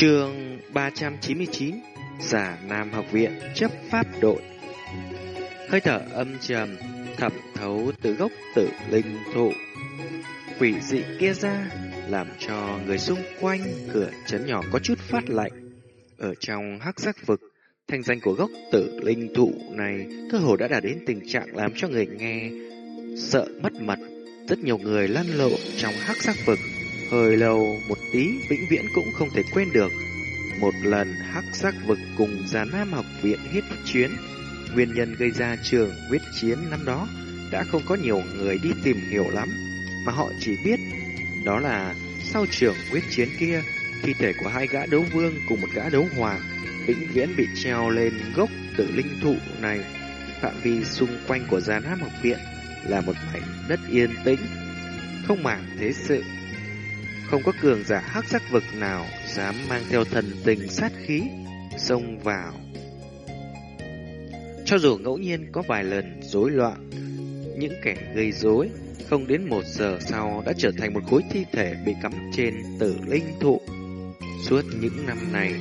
Trường 399 Giả Nam Học Viện chấp pháp đội Hơi thở âm trầm thẩm thấu từ gốc tử linh thụ Quỷ dị kia ra làm cho người xung quanh cửa chấn nhỏ có chút phát lạnh. Ở trong hắc giác vực, thanh danh của gốc tử linh thụ này cơ hồ đã đạt đến tình trạng làm cho người nghe sợ mất mật. Rất nhiều người lăn lộn trong hắc giác vực Hơi lâu một tí vĩnh viễn cũng không thể quên được. Một lần hắc sắc vực cùng già nam học viện hết chuyến. Nguyên nhân gây ra trường huyết chiến năm đó đã không có nhiều người đi tìm hiểu lắm. Mà họ chỉ biết đó là sau trường huyết chiến kia, thi thể của hai gã đấu vương cùng một gã đấu hoàng vĩnh viễn bị treo lên gốc tử linh thụ này. Phạm vi xung quanh của già nam học viện là một mảnh đất yên tĩnh, không màng thế sự không có cường giả hắc sắc vực nào dám mang theo thần tình sát khí xông vào. Cho dù ngẫu nhiên có vài lần rối loạn, những kẻ gây rối không đến một giờ sau đã trở thành một khối thi thể bị cắm trên tử linh thụ. Suốt những năm này,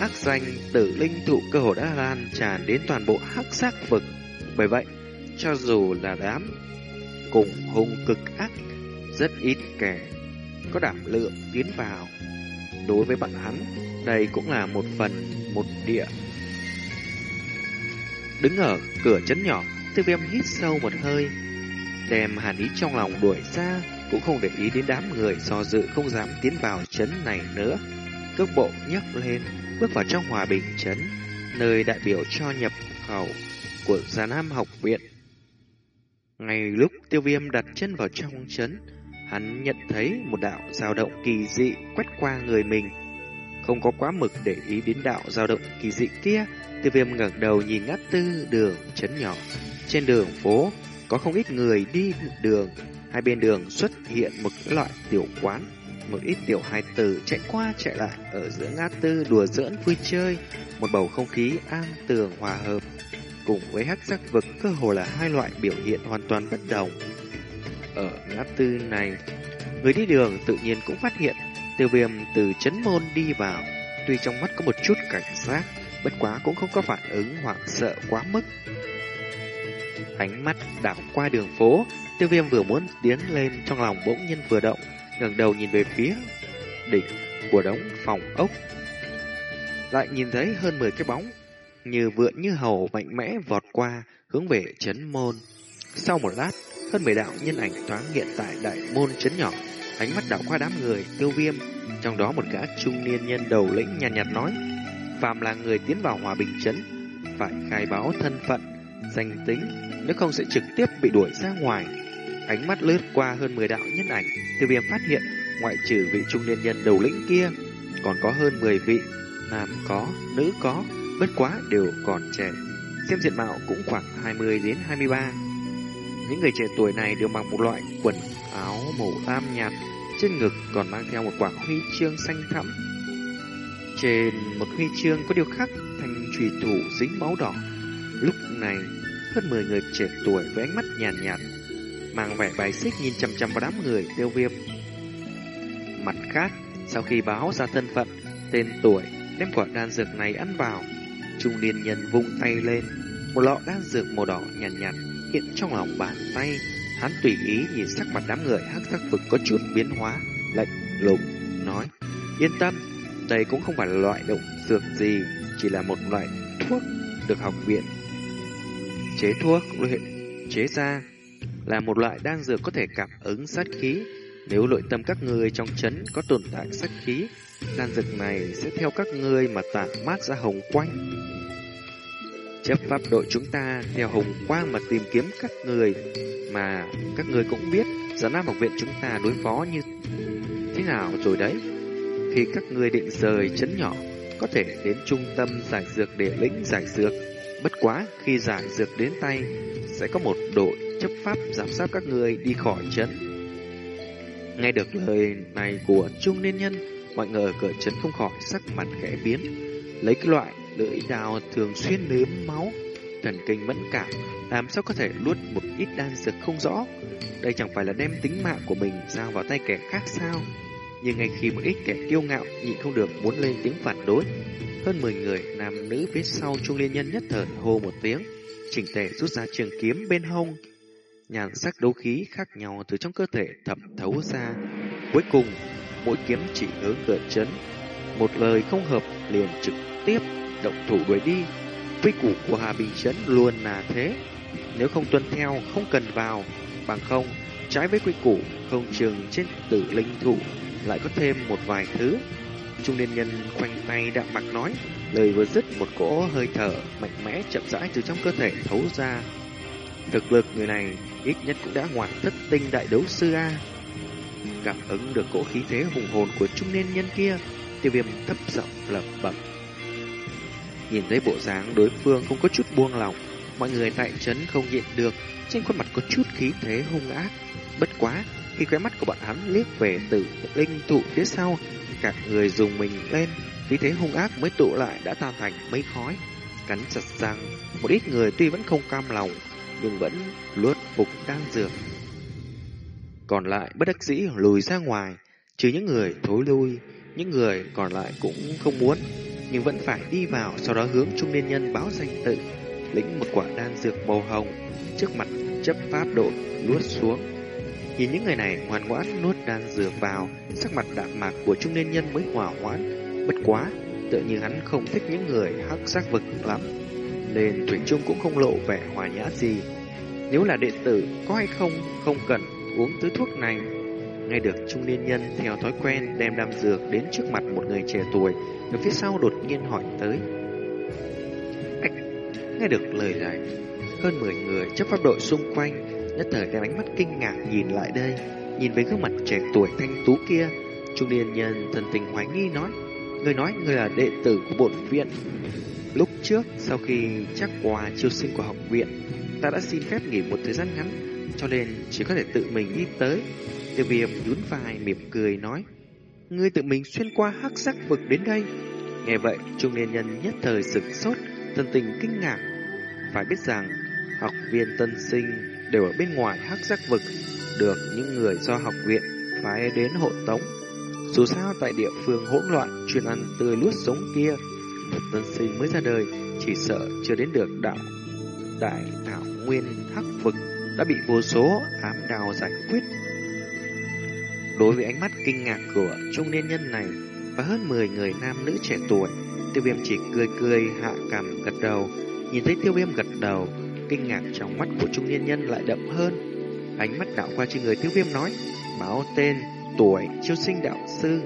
ác danh tử linh thụ cơ hồ đã lan tràn đến toàn bộ hắc sắc vực. Bởi vậy, cho dù là đám cùng hung cực ác, rất ít kẻ có đảm lượng tiến vào. Đối với bọn hắn, đây cũng là một phần, một địa. Đứng ở cửa chấn nhỏ, tiêu viêm hít sâu một hơi, đem hàn ý trong lòng đuổi ra, cũng không để ý đến đám người do dự không dám tiến vào chấn này nữa. Cước bộ nhấc lên, bước vào trong hòa bình chấn, nơi đại biểu cho nhập khẩu của Già Nam học viện. Ngay lúc tiêu viêm đặt chân vào trong chấn, Hắn nhận thấy một đạo dao động kỳ dị quét qua người mình. Không có quá mực để ý đến đạo dao động kỳ dị kia, tiêu viêm ngẩng đầu nhìn ngã tư đường chấn nhỏ. Trên đường phố, có không ít người đi đường. Hai bên đường xuất hiện một loại tiểu quán. Một ít tiểu hài tử chạy qua chạy lại ở giữa ngã tư đùa giỡn vui chơi. Một bầu không khí an tường hòa hợp. Cùng với hắc giác vực cơ hồ là hai loại biểu hiện hoàn toàn bất đồng. Ở ngã tư này, người đi đường tự nhiên cũng phát hiện tiêu viêm từ chấn môn đi vào. Tuy trong mắt có một chút cảnh giác, bất quá cũng không có phản ứng hoảng sợ quá mức. Ánh mắt đảo qua đường phố, tiêu viêm vừa muốn tiến lên trong lòng bỗng nhiên vừa động, ngẩng đầu nhìn về phía đỉnh của đống phòng ốc. Lại nhìn thấy hơn 10 cái bóng, như vượn như hầu mạnh mẽ vọt qua, hướng về chấn môn. Sau một lát, hơn mười đạo nhân ảnh thoáng hiện tại đại môn chấn nhỏ, ánh mắt đảo qua đám người tiêu viêm, trong đó một gã trung niên nhân đầu lĩnh nhàn nhạt, nhạt nói, phàm là người tiến vào hòa bình chấn, phải khai báo thân phận, danh tính, nếu không sẽ trực tiếp bị đuổi ra ngoài. Ánh mắt lướt qua hơn 10 đạo nhân ảnh, tiêu viêm phát hiện, ngoại trừ vị trung niên nhân đầu lĩnh kia, còn có hơn 10 vị, nam có, nữ có, bất quá đều còn trẻ. Xem diện mạo cũng khoảng 20 đến 23. Những người trẻ tuổi này đều mặc một loại quần áo màu lam nhạt, trên ngực còn mang theo một quả huy chương xanh thẫm. Trên một huy chương có điều khắc thành trùy thủ dính máu đỏ. Lúc này, hơn 10 người trẻ tuổi với ánh mắt nhàn nhạt, nhạt, mang vẻ bài xích nhìn chằm chằm vào đám người tiêu viêm. Mặt khác, sau khi báo ra thân phận, tên tuổi, đem quả đan dược này ăn vào, trung niên nhân vung tay lên, một lọ đan dược màu đỏ nhàn nhạt, nhạt hiện trong lòng bàn tay. Hắn tùy ý nhìn sắc mặt đám người hắc sắc vực có chút biến hóa, lạnh lùng nói: yên tâm, đây cũng không phải là loại động dược gì, chỉ là một loại thuốc được học viện chế thuốc luyện chế ra là một loại đan dược có thể cảm ứng sát khí. Nếu nội tâm các người trong chấn có tồn tại sát khí, đan dược này sẽ theo các ngươi mà tản mát ra hồng quanh. Chấp pháp đội chúng ta theo hồng quang mà tìm kiếm các người mà các người cũng biết giám nam học viện chúng ta đối phó như thế nào rồi đấy. Khi các người định rời chấn nhỏ, có thể đến trung tâm giải dược để lĩnh giải dược. Bất quá, khi giải dược đến tay, sẽ có một đội chấp pháp giám sát các người đi khỏi chấn. Nghe được lời này của trung niên nhân, mọi người ở cửa chấn không khỏi sắc mặt khẽ biến. Lấy cái loại lưỡi dao thường xuyên nếm máu, thần kinh mẫn cảm, làm sao có thể luốt một ít đan dược không rõ. Đây chẳng phải là đem tính mạng của mình giao vào tay kẻ khác sao? Nhưng ngay khi một ít kẻ kiêu ngạo nhịn không được muốn lên tiếng phản đối, hơn 10 người nam nữ phía sau trung liên nhân nhất thời hô một tiếng, chỉnh tề rút ra trường kiếm bên hông. Nhàn sắc đấu khí khác nhau từ trong cơ thể thẩm thấu ra. Cuối cùng, mỗi kiếm chỉ hướng cửa chấn. Một lời không hợp liền trực tiếp động thủ đuổi đi. Quy củ của Hà Bình Trấn luôn là thế. Nếu không tuân theo, không cần vào. Bằng không, trái với quy củ, không trường trên tử linh thủ lại có thêm một vài thứ. Trung niên nhân khoanh tay đạm mặt nói, lời vừa dứt một cỗ hơi thở mạnh mẽ chậm rãi từ trong cơ thể thấu ra. Thực lực người này ít nhất cũng đã ngoại thất tinh đại đấu sư A. Cảm ứng được cỗ khí thế hùng hồn của trung niên nhân kia, tiêu viêm thấp giọng lẩm bẩm. Nhìn thấy bộ dáng đối phương không có chút buông lòng, mọi người tại trấn không nhịn được, trên khuôn mặt có chút khí thế hung ác. Bất quá, khi khóe mắt của bọn hắn liếc về từ linh tụ phía sau, cả người dùng mình lên, khí thế hung ác mới tụ lại đã tan thành mấy khói. Cắn chặt răng, một ít người tuy vẫn không cam lòng, nhưng vẫn luốt phục đang dược. Còn lại bất đắc dĩ lùi ra ngoài, trừ những người thối lui, những người còn lại cũng không muốn, nhưng vẫn phải đi vào, sau đó hướng trung niên nhân báo danh tự, lĩnh một quả đan dược màu hồng, trước mặt chấp pháp độ nuốt xuống. Nhìn những người này ngoan ngoãn nuốt đan dược vào, sắc mặt đạm mạc của trung niên nhân mới hòa hoãn. Bất quá, tự như hắn không thích những người hắc sắc vực lắm, nên Thủy Trung cũng không lộ vẻ hòa nhã gì. Nếu là đệ tử, có hay không, không cần uống thứ thuốc này. Ngay được trung niên nhân theo thói quen đem đam dược đến trước mặt một người trẻ tuổi, từ phía sau đột nhiên hỏi tới. Nghe được lời này, hơn 10 người chấp pháp đội xung quanh nhất thời đem ánh mắt kinh ngạc nhìn lại đây, nhìn về gương mặt trẻ tuổi thanh tú kia, trung niên nhân thần tình hoài nghi nói, người nói người là đệ tử của bổn viện. Lúc trước, sau khi chắc qua chiêu sinh của học viện, ta đã xin phép nghỉ một thời gian ngắn, cho nên chỉ có thể tự mình đi tới. Tiêu viêm nhún vai mỉm cười nói, ngươi tự mình xuyên qua hắc sắc vực đến đây. Nghe vậy, trung niên nhân nhất thời sửng sốt, thân tình kinh ngạc. Phải biết rằng, học viên tân sinh đều ở bên ngoài hắc sắc vực, được những người do học viện phái đến hộ tống. Dù sao tại địa phương hỗn loạn chuyên ăn tươi lút sống kia, một tân sinh mới ra đời chỉ sợ chưa đến được đạo đại thảo nguyên hắc vực đã bị vô số ám đào giải quyết. Đối với ánh mắt kinh ngạc của trung niên nhân này và hơn 10 người nam nữ trẻ tuổi, tiêu viêm chỉ cười cười hạ cằm gật đầu. Nhìn thấy tiêu viêm gật đầu, Kinh ngạc trong mắt của trung niên nhân lại đậm hơn. Ánh mắt đạo qua trên người tiêu viêm nói, báo tên, tuổi, chiêu sinh đạo sư.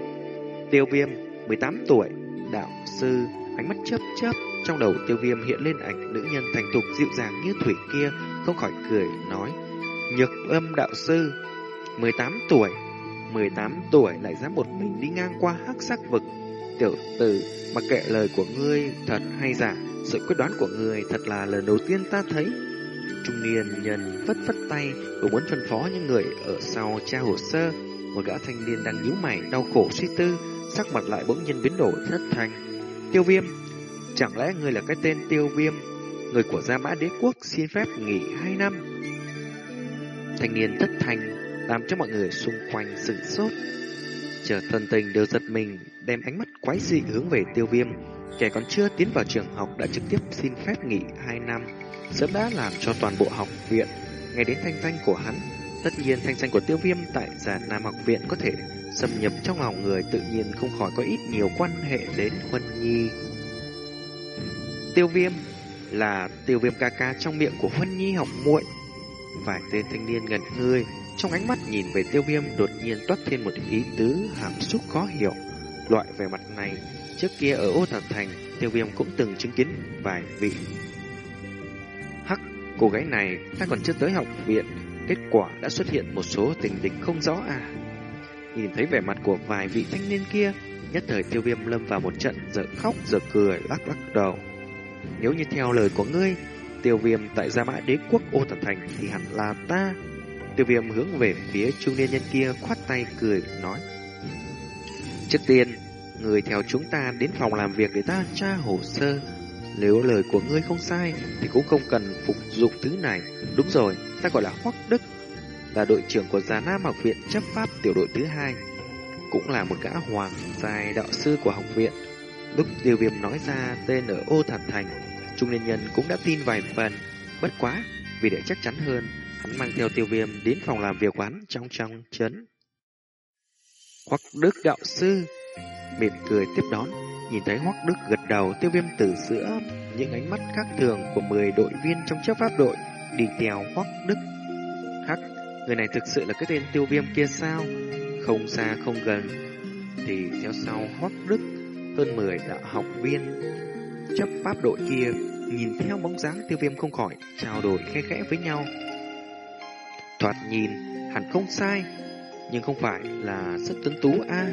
Tiêu viêm, 18 tuổi, đạo sư, ánh mắt chớp chớp. Trong đầu tiêu viêm hiện lên ảnh nữ nhân thành thục dịu dàng như thủy kia, không khỏi cười, nói, Nhược âm đạo sư, 18 tuổi, 18 tuổi lại dám một mình đi ngang qua hắc sắc vực. Tiểu tử, mặc kệ lời của ngươi thật hay giả, sự quyết đoán của người thật là lần đầu tiên ta thấy. Trung niên nhân vất vất tay, vừa muốn phân phó những người ở sau tra hồ sơ. Một gã thanh niên đang nhíu mày, đau khổ suy tư, sắc mặt lại bỗng nhiên biến đổi thất thành. Tiêu viêm, chẳng lẽ ngươi là cái tên tiêu viêm, người của Gia Mã Đế Quốc xin phép nghỉ hai năm? Thanh niên thất thành, làm cho mọi người xung quanh sửng sốt. Chờ thần tình đều giật mình, đem ánh mắt quái dị hướng về tiêu viêm, Kẻ còn chưa tiến vào trường học đã trực tiếp xin phép nghỉ 2 năm, sớm đã làm cho toàn bộ học viện, Nghe đến thanh danh của hắn. Tất nhiên thanh danh của tiêu viêm tại giả Nam học viện có thể xâm nhập trong lòng người tự nhiên không khỏi có ít nhiều quan hệ đến Huân Nhi. Tiêu viêm là tiêu viêm ca ca trong miệng của Huân Nhi học muội. Vài tên thanh niên gần ngươi trong ánh mắt nhìn về tiêu viêm đột nhiên toát thêm một ý tứ hàm xúc khó hiểu. Loại vẻ mặt này Trước kia ở ô thần thành, tiêu viêm cũng từng chứng kiến vài vị. Hắc, cô gái này ta còn chưa tới học viện, kết quả đã xuất hiện một số tình địch không rõ à. Nhìn thấy vẻ mặt của vài vị thanh niên kia, nhất thời tiêu viêm lâm vào một trận giờ khóc giờ cười lắc lắc đầu. Nếu như theo lời của ngươi, tiêu viêm tại Gia Mã Đế Quốc ô thần thành thì hẳn là ta. Tiêu viêm hướng về phía trung niên nhân kia khoát tay cười nói. Trước tiên, Người theo chúng ta đến phòng làm việc để ta tra hồ sơ. Nếu lời của ngươi không sai, thì cũng không cần phục dụng thứ này. Đúng rồi, ta gọi là Hoắc Đức, là đội trưởng của Già Nam học viện chấp pháp tiểu đội thứ hai. cũng là một gã hoàng giai đạo sư của học viện. Lúc tiêu viêm nói ra tên ở ô thản thành, trung niên nhân cũng đã tin vài phần. Bất quá, vì để chắc chắn hơn, hắn mang theo tiêu viêm đến phòng làm việc quán trong trong chấn. Hoắc Đức đạo sư mỉm cười tiếp đón, nhìn thấy Hoắc Đức gật đầu tiêu viêm từ giữa những ánh mắt khác thường của 10 đội viên trong chấp pháp đội đi theo Hoắc Đức. Hắc, người này thực sự là cái tên tiêu viêm kia sao? Không xa không gần, thì theo sau Hoắc Đức hơn 10 đạo học viên chấp pháp đội kia nhìn theo bóng dáng tiêu viêm không khỏi trao đổi khẽ khẽ với nhau. Thoạt nhìn hẳn không sai, nhưng không phải là rất tuấn tú a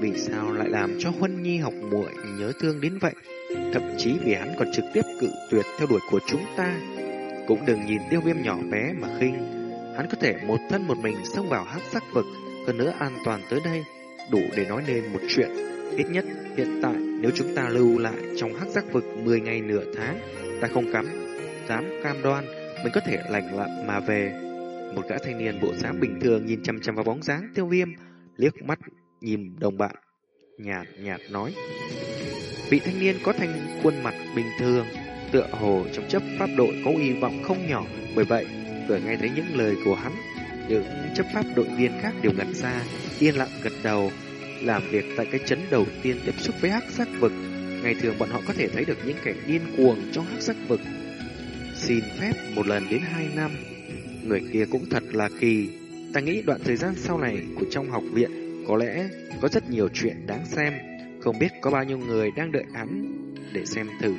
vì sao lại làm cho Huân Nhi học muội nhớ thương đến vậy? Thậm chí vì hắn còn trực tiếp cự tuyệt theo đuổi của chúng ta. Cũng đừng nhìn tiêu viêm nhỏ bé mà khinh. Hắn có thể một thân một mình xông vào hắc sắc vực, hơn nữa an toàn tới đây, đủ để nói nên một chuyện. Ít nhất hiện tại nếu chúng ta lưu lại trong hắc sắc vực 10 ngày nửa tháng, ta không cắm, dám cam đoan mình có thể lành lặn mà về. Một gã thanh niên bộ dáng bình thường nhìn chăm chăm vào bóng dáng tiêu viêm, liếc mắt nhìn đồng bạn, nhạt nhạt nói. Vị thanh niên có thanh khuôn mặt bình thường, tựa hồ trong chấp pháp đội có hy vọng không nhỏ, bởi vậy vừa nghe thấy những lời của hắn, những chấp pháp đội viên khác đều ngẩn ra, yên lặng gật đầu, làm việc tại cái chấn đầu tiên tiếp xúc với hắc sắc vực. Ngày thường bọn họ có thể thấy được những kẻ điên cuồng trong hắc sắc vực. Xin phép một lần đến hai năm, người kia cũng thật là kỳ. Ta nghĩ đoạn thời gian sau này của trong học viện có lẽ có rất nhiều chuyện đáng xem, không biết có bao nhiêu người đang đợi hắn để xem thử.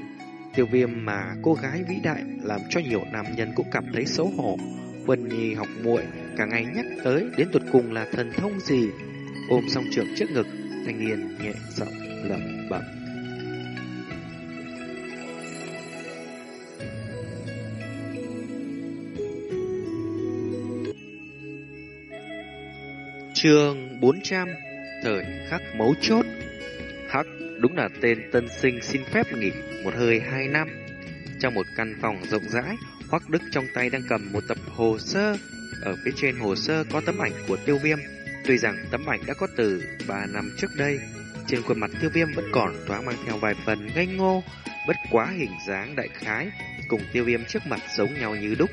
Tiêu viêm mà cô gái vĩ đại làm cho nhiều nam nhân cũng cảm thấy xấu hổ. Vân Nhi học muội cả ngày nhắc tới đến tuột cùng là thần thông gì. Ôm song trưởng trước ngực, thanh niên nhẹ giọng lẩm bẩm. Trường 400 Thời khắc mấu chốt. Hắc đúng là tên tân sinh xin phép nghỉ một hơi hai năm. Trong một căn phòng rộng rãi, Hoắc Đức trong tay đang cầm một tập hồ sơ. Ở phía trên hồ sơ có tấm ảnh của tiêu viêm. Tuy rằng tấm ảnh đã có từ 3 năm trước đây, Trên khuôn mặt tiêu viêm vẫn còn thoáng mang theo vài phần ngây ngô, Bất quá hình dáng đại khái Cùng tiêu viêm trước mặt giống nhau như đúc.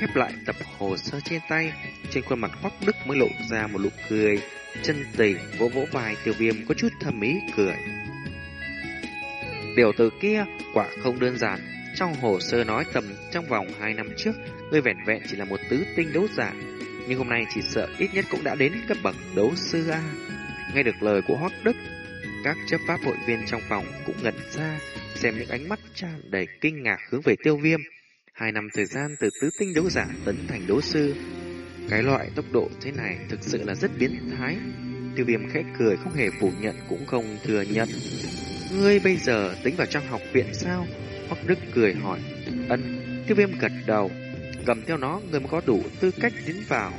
Khép lại tập hồ sơ trên tay trên khuôn mặt Hoắc Đức mới lộ ra một nụ cười chân tình vỗ vỗ vai tiêu viêm có chút thầm ý cười. Điều từ kia quả không đơn giản. Trong hồ sơ nói tầm trong vòng 2 năm trước, ngươi vẻn vẹn chỉ là một tứ tinh đấu giả. Nhưng hôm nay chỉ sợ ít nhất cũng đã đến cấp bậc đấu sư A. Nghe được lời của Hoắc Đức, các chấp pháp hội viên trong phòng cũng ngẩn ra, xem những ánh mắt tràn đầy kinh ngạc hướng về tiêu viêm. Hai năm thời gian từ tứ tinh đấu giả tấn thành đấu sư, cái loại tốc độ thế này thực sự là rất biến thái. Tiêu viêm khẽ cười không hề phủ nhận cũng không thừa nhận. Ngươi bây giờ tính vào trong học viện sao? Hoắc Đức cười hỏi. Ân, tiêu viêm gật đầu. Cầm theo nó, ngươi mới có đủ tư cách tiến vào.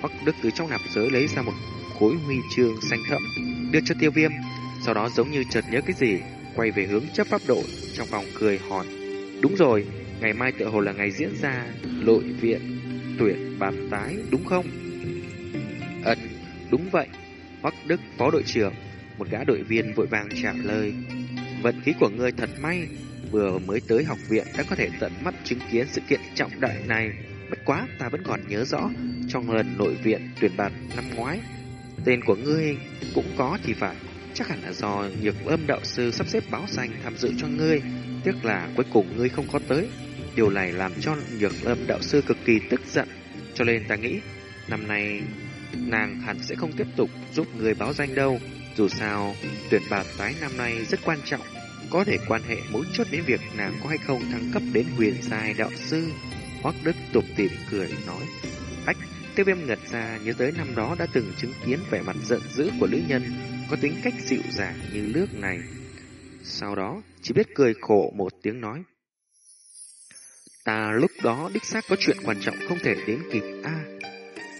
Hoắc Đức từ trong nạp giới lấy ra một khối huy chương xanh thẫm, đưa cho tiêu viêm. Sau đó giống như chợt nhớ cái gì, quay về hướng chấp pháp đội, trong phòng cười hỏi. Đúng rồi, ngày mai tựa hồ là ngày diễn ra lội viện tuyển bàn tái đúng không? Ấn, đúng vậy. Hoắc Đức phó đội trưởng, một gã đội viên vội vàng trả lời. Vận khí của ngươi thật may, vừa mới tới học viện đã có thể tận mắt chứng kiến sự kiện trọng đại này. Bất quá ta vẫn còn nhớ rõ, trong lần nội viện tuyển bạt năm ngoái, tên của ngươi cũng có thì phải. Chắc hẳn là do nhược âm đạo sư sắp xếp báo danh tham dự cho ngươi. Tiếc là cuối cùng ngươi không có tới. Điều này làm cho nhược lâm đạo sư cực kỳ tức giận. Cho nên ta nghĩ, năm nay nàng hẳn sẽ không tiếp tục giúp người báo danh đâu. Dù sao, tuyển bạt tái năm nay rất quan trọng, có thể quan hệ mối chốt đến việc nàng có hay không thăng cấp đến huyền giai đạo sư. Hoắc Đức tục tìm cười nói. Ách, tiêu viêm ngật ra nhớ tới năm đó đã từng chứng kiến vẻ mặt giận dữ của nữ nhân có tính cách dịu dàng như nước này. Sau đó, chỉ biết cười khổ một tiếng nói. Ta lúc đó đích xác có chuyện quan trọng không thể đến kịp a.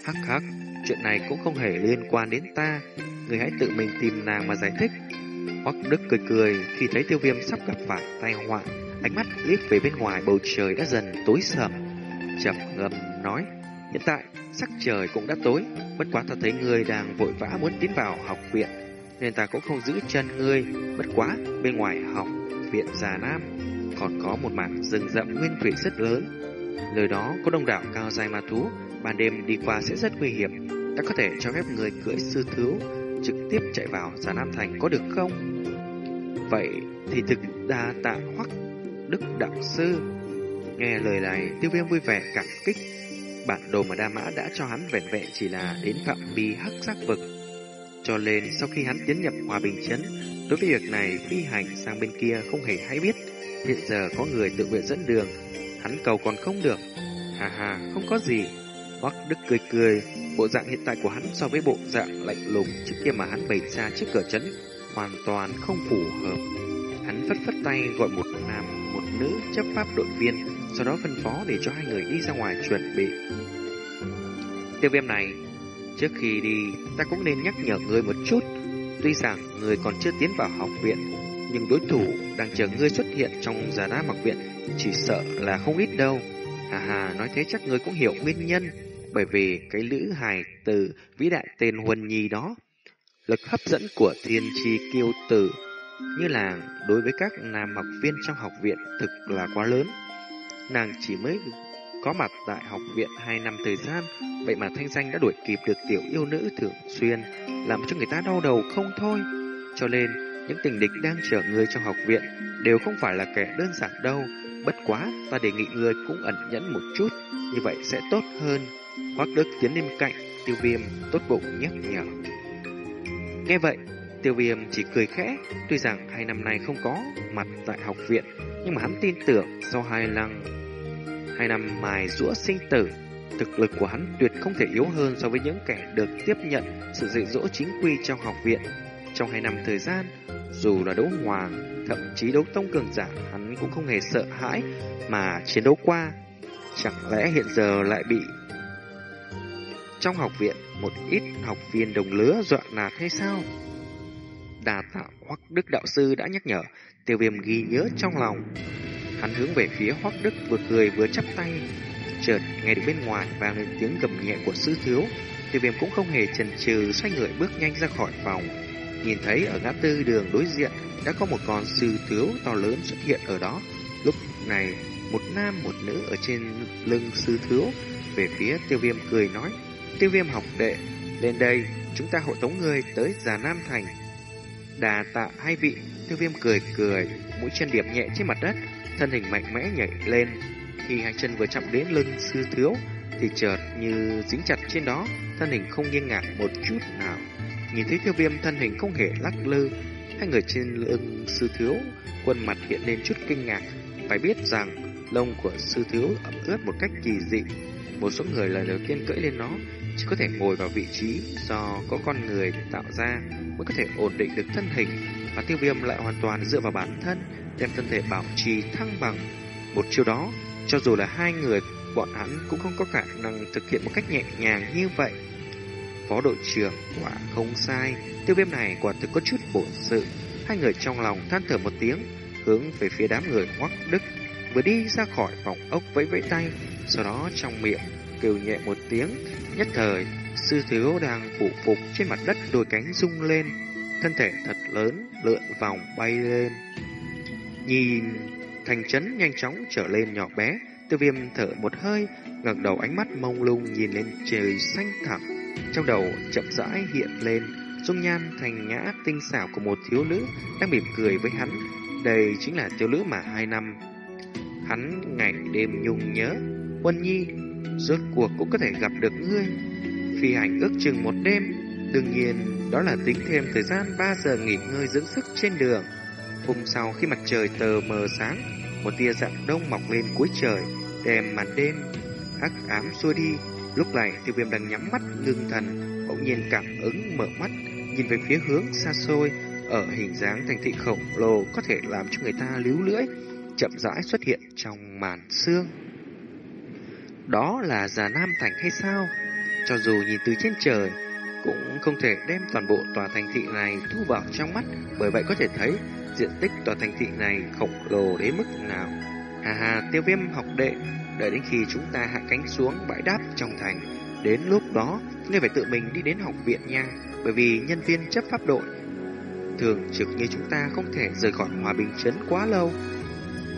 hắc hắc, chuyện này cũng không hề liên quan đến ta. Người hãy tự mình tìm nàng mà giải thích. Hoắc Đức cười cười khi thấy tiêu viêm sắp gặp phải tai họa. Ánh mắt liếc về bên ngoài bầu trời đã dần tối sầm. chậm ngâm nói, Hiện tại, sắc trời cũng đã tối, bất quá ta thấy ngươi đang vội vã muốn tiến vào học viện, nên ta cũng không giữ chân ngươi, bất quá bên ngoài học viện Già Nam còn có một mảng rừng rậm nguyên thủy rất lớn. Nơi đó có đông đảo cao dài ma thú, ban đêm đi qua sẽ rất nguy hiểm. Ta có thể cho phép người cưỡi sư thiếu trực tiếp chạy vào Già Nam Thành có được không? Vậy thì thực đa tạ hoắc Đức Đạo Sư. Nghe lời này, tiêu viêm vui vẻ cảm kích. Bản đồ mà Đa Mã đã cho hắn vẹn vẹn chỉ là đến phạm vi hắc giác vực. Cho nên sau khi hắn tiến nhập Hòa Bình chấn đối với việc này phi hành sang bên kia không hề hay biết. Hiện giờ có người tự nguyện dẫn đường, hắn cầu còn không được. Hà hà, không có gì. Hoắc Đức cười cười, bộ dạng hiện tại của hắn so với bộ dạng lạnh lùng trước kia mà hắn bày ra trước cửa trấn hoàn toàn không phù hợp. Hắn phất phất tay gọi một nam một nữ chấp pháp đội viên, sau đó phân phó để cho hai người đi ra ngoài chuẩn bị. Tiêu viêm này, trước khi đi, ta cũng nên nhắc nhở người một chút. Tuy rằng người còn chưa tiến vào học viện, nhưng đối thủ đang chờ ngươi xuất hiện trong giả đá mặc viện chỉ sợ là không ít đâu. Hà hà, nói thế chắc ngươi cũng hiểu nguyên nhân, bởi vì cái lữ hài từ vĩ đại tên Huân Nhi đó. Lực hấp dẫn của thiên tri kiêu tử như là đối với các nam học viên trong học viện thực là quá lớn. Nàng chỉ mới có mặt tại học viện 2 năm thời gian, vậy mà thanh danh đã đuổi kịp được tiểu yêu nữ thường xuyên, làm cho người ta đau đầu không thôi. Cho nên, những tình địch đang chờ người trong học viện đều không phải là kẻ đơn giản đâu. Bất quá, ta đề nghị người cũng ẩn nhẫn một chút, như vậy sẽ tốt hơn. Hoác Đức tiến lên cạnh, tiêu viêm tốt bụng nhắc nhở. Nghe vậy, Tiêu viêm chỉ cười khẽ, tuy rằng hai năm nay không có mặt tại học viện, nhưng mà hắn tin tưởng sau hai năm hai năm mài rũa sinh tử, thực lực của hắn tuyệt không thể yếu hơn so với những kẻ được tiếp nhận sự dạy dỗ chính quy trong học viện. Trong hai năm thời gian, dù là đấu hoàng, thậm chí đấu tông cường giả, hắn cũng không hề sợ hãi mà chiến đấu qua. Chẳng lẽ hiện giờ lại bị trong học viện một ít học viên đồng lứa dọa nạt hay sao? đà tạo Hoắc Đức đạo sư đã nhắc nhở, Tiêu Viêm ghi nhớ trong lòng. Hắn hướng về phía Hoắc Đức vừa cười vừa chắp tay, chợt nghe được bên ngoài vang lên tiếng gầm nhẹ của sư thiếu. Tiêu Viêm cũng không hề chần chừ xoay người bước nhanh ra khỏi phòng. Nhìn thấy ở ngã tư đường đối diện đã có một con sư thiếu to lớn xuất hiện ở đó. Lúc này, một nam một nữ ở trên lưng sư thiếu về phía Tiêu Viêm cười nói: "Tiêu Viêm học đệ, lên đây, chúng ta hộ tống người tới Già Nam thành." Đà tạ hai vị, tiêu viêm cười cười, mũi chân điểm nhẹ trên mặt đất, thân hình mạnh mẽ nhảy lên. Khi hai chân vừa chạm đến lưng sư thiếu, thì chợt như dính chặt trên đó, thân hình không nghiêng ngả một chút nào. Nhìn thấy tiêu viêm thân hình không hề lắc lư, hai người trên lưng sư thiếu, quân mặt hiện lên chút kinh ngạc. Phải biết rằng, lông của sư thiếu ẩm ướt một cách kỳ dị. Một số người lần đầu tiên cưỡi lên nó, chỉ có thể ngồi vào vị trí do có con người tạo ra mới có thể ổn định được thân hình và tiêu viêm lại hoàn toàn dựa vào bản thân đem thân thể bảo trì thăng bằng một chiều đó cho dù là hai người bọn hắn cũng không có khả năng thực hiện một cách nhẹ nhàng như vậy phó đội trưởng quả không sai. Tiêu viêm này quả thực có chút bổn sự. Hai người trong lòng than thở một tiếng hướng về phía đám người hoắc đức vừa đi ra khỏi phòng ốc vẫy vẫy tay sau đó trong miệng kêu nhẹ một tiếng. Nhất thời Sư thiếu đang phủ phục trên mặt đất đôi cánh rung lên, thân thể thật lớn lượn vòng bay lên. Nhìn thành trấn nhanh chóng trở lên nhỏ bé, tiêu viêm thở một hơi, ngẩng đầu ánh mắt mông lung nhìn lên trời xanh thẳm. Trong đầu chậm rãi hiện lên dung nhan thành nhã tinh xảo của một thiếu nữ đang mỉm cười với hắn. Đây chính là thiếu nữ mà hai năm hắn ngày đêm nhung nhớ. Quân Nhi, rốt cuộc cũng có thể gặp được ngươi. Phi hành ước chừng một đêm, đương nhiên đó là tính thêm thời gian 3 giờ nghỉ ngơi dưỡng sức trên đường. Hôm sau khi mặt trời tờ mờ sáng, một tia dạng đông mọc lên cuối trời, đem màn đêm hắc ám xua đi. Lúc này tiêu viêm đang nhắm mắt ngưng thần, bỗng nhiên cảm ứng mở mắt, nhìn về phía hướng xa xôi, ở hình dáng thành thị khổng lồ có thể làm cho người ta líu lưỡi, chậm rãi xuất hiện trong màn sương. Đó là già Nam Thành hay sao? Cho dù nhìn từ trên trời, cũng không thể đem toàn bộ tòa thành thị này thu vào trong mắt, bởi vậy có thể thấy diện tích tòa thành thị này khổng lồ đến mức nào. Hà hà, tiêu viêm học đệ, đợi đến khi chúng ta hạ cánh xuống bãi đáp trong thành, Đến lúc đó, ngươi phải tự mình đi đến học viện nha, bởi vì nhân viên chấp pháp đội thường trực như chúng ta không thể rời khỏi hòa bình trấn quá lâu.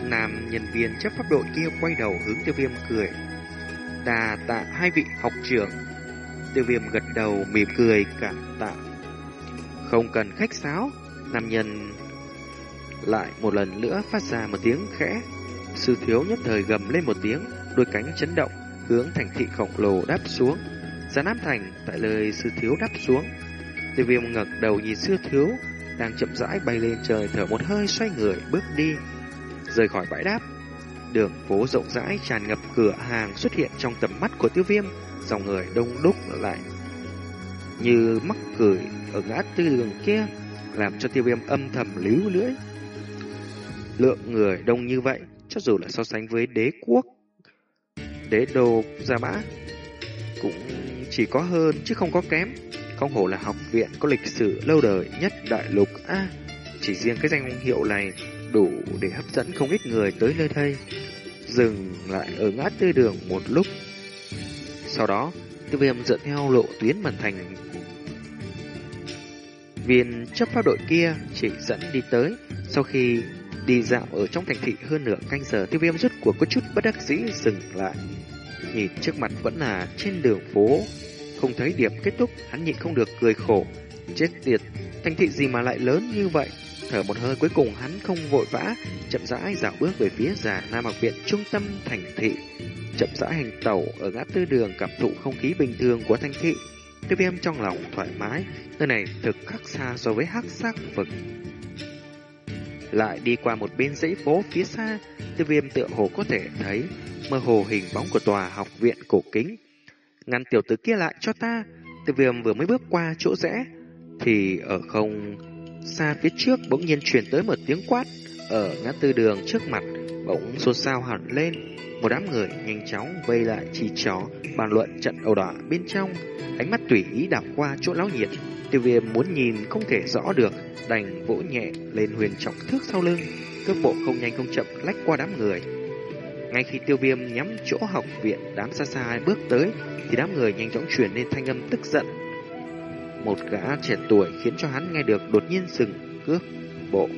Nam nhân viên chấp pháp đội kia quay đầu hướng tiêu viêm cười. Đà tạ hai vị học trưởng. Tiêu viêm gật đầu mỉm cười cảm tạ. Không cần khách sáo, nam nhân lại một lần nữa phát ra một tiếng khẽ. Sư thiếu nhất thời gầm lên một tiếng, đôi cánh chấn động, hướng thành thị khổng lồ đáp xuống. Gián Nam thành tại lời sư thiếu đáp xuống. Tiêu viêm ngẩng đầu nhìn sư thiếu, đang chậm rãi bay lên trời thở một hơi xoay người bước đi, rời khỏi bãi đáp. Đường phố rộng rãi tràn ngập cửa hàng xuất hiện trong tầm mắt của tiêu viêm, dòng người đông đúc lại như mắc cười ở ngã tư đường kia, làm cho tiêu viêm âm thầm líu lưỡi. Lượng người đông như vậy, cho dù là so sánh với đế quốc, đế đô Gia Mã, cũng chỉ có hơn chứ không có kém. Không hổ là học viện có lịch sử lâu đời nhất đại lục A. chỉ riêng cái danh hiệu này đủ để hấp dẫn không ít người tới nơi đây. Dừng lại ở ngã tư đường một lúc. Sau đó, tiêu viêm dựa theo lộ tuyến màn thành viên chấp pháp đội kia chỉ dẫn đi tới. Sau khi đi dạo ở trong thành thị hơn nửa canh giờ, tiêu viêm rút cuộc có chút bất đắc dĩ dừng lại. Nhìn trước mặt vẫn là trên đường phố không thấy điểm kết thúc, hắn nhịn không được cười khổ. Chết tiệt, thành thị gì mà lại lớn như vậy? Thở một hơi cuối cùng hắn không vội vã, chậm rãi dạo bước về phía già Nam học viện trung tâm thành thị. Chậm rãi hành tàu ở ngã tư đường cảm thụ không khí bình thường của thành thị. Tiêu viêm trong lòng thoải mái, nơi này thực khác xa so với hắc sắc vực. Lại đi qua một bên dãy phố phía xa, tiêu viêm tựa hồ có thể thấy mơ hồ hình bóng của tòa học viện cổ kính ngăn tiểu tử kia lại cho ta. Tiêu viêm vừa mới bước qua chỗ rẽ, thì ở không xa phía trước bỗng nhiên truyền tới một tiếng quát. Ở ngã tư đường trước mặt, bỗng xôn xao hẳn lên. Một đám người nhanh chóng vây lại chỉ chó, bàn luận trận ẩu đả bên trong. Ánh mắt tùy ý đảo qua chỗ lão nhiệt. Tiêu viêm muốn nhìn không thể rõ được, đành vỗ nhẹ lên huyền trọng thước sau lưng. Cước bộ không nhanh không chậm lách qua đám người. Ngay khi tiêu viêm nhắm chỗ học viện đám xa xa bước tới, thì đám người nhanh chóng chuyển lên thanh âm tức giận. Một gã trẻ tuổi khiến cho hắn nghe được đột nhiên dừng cước bộ.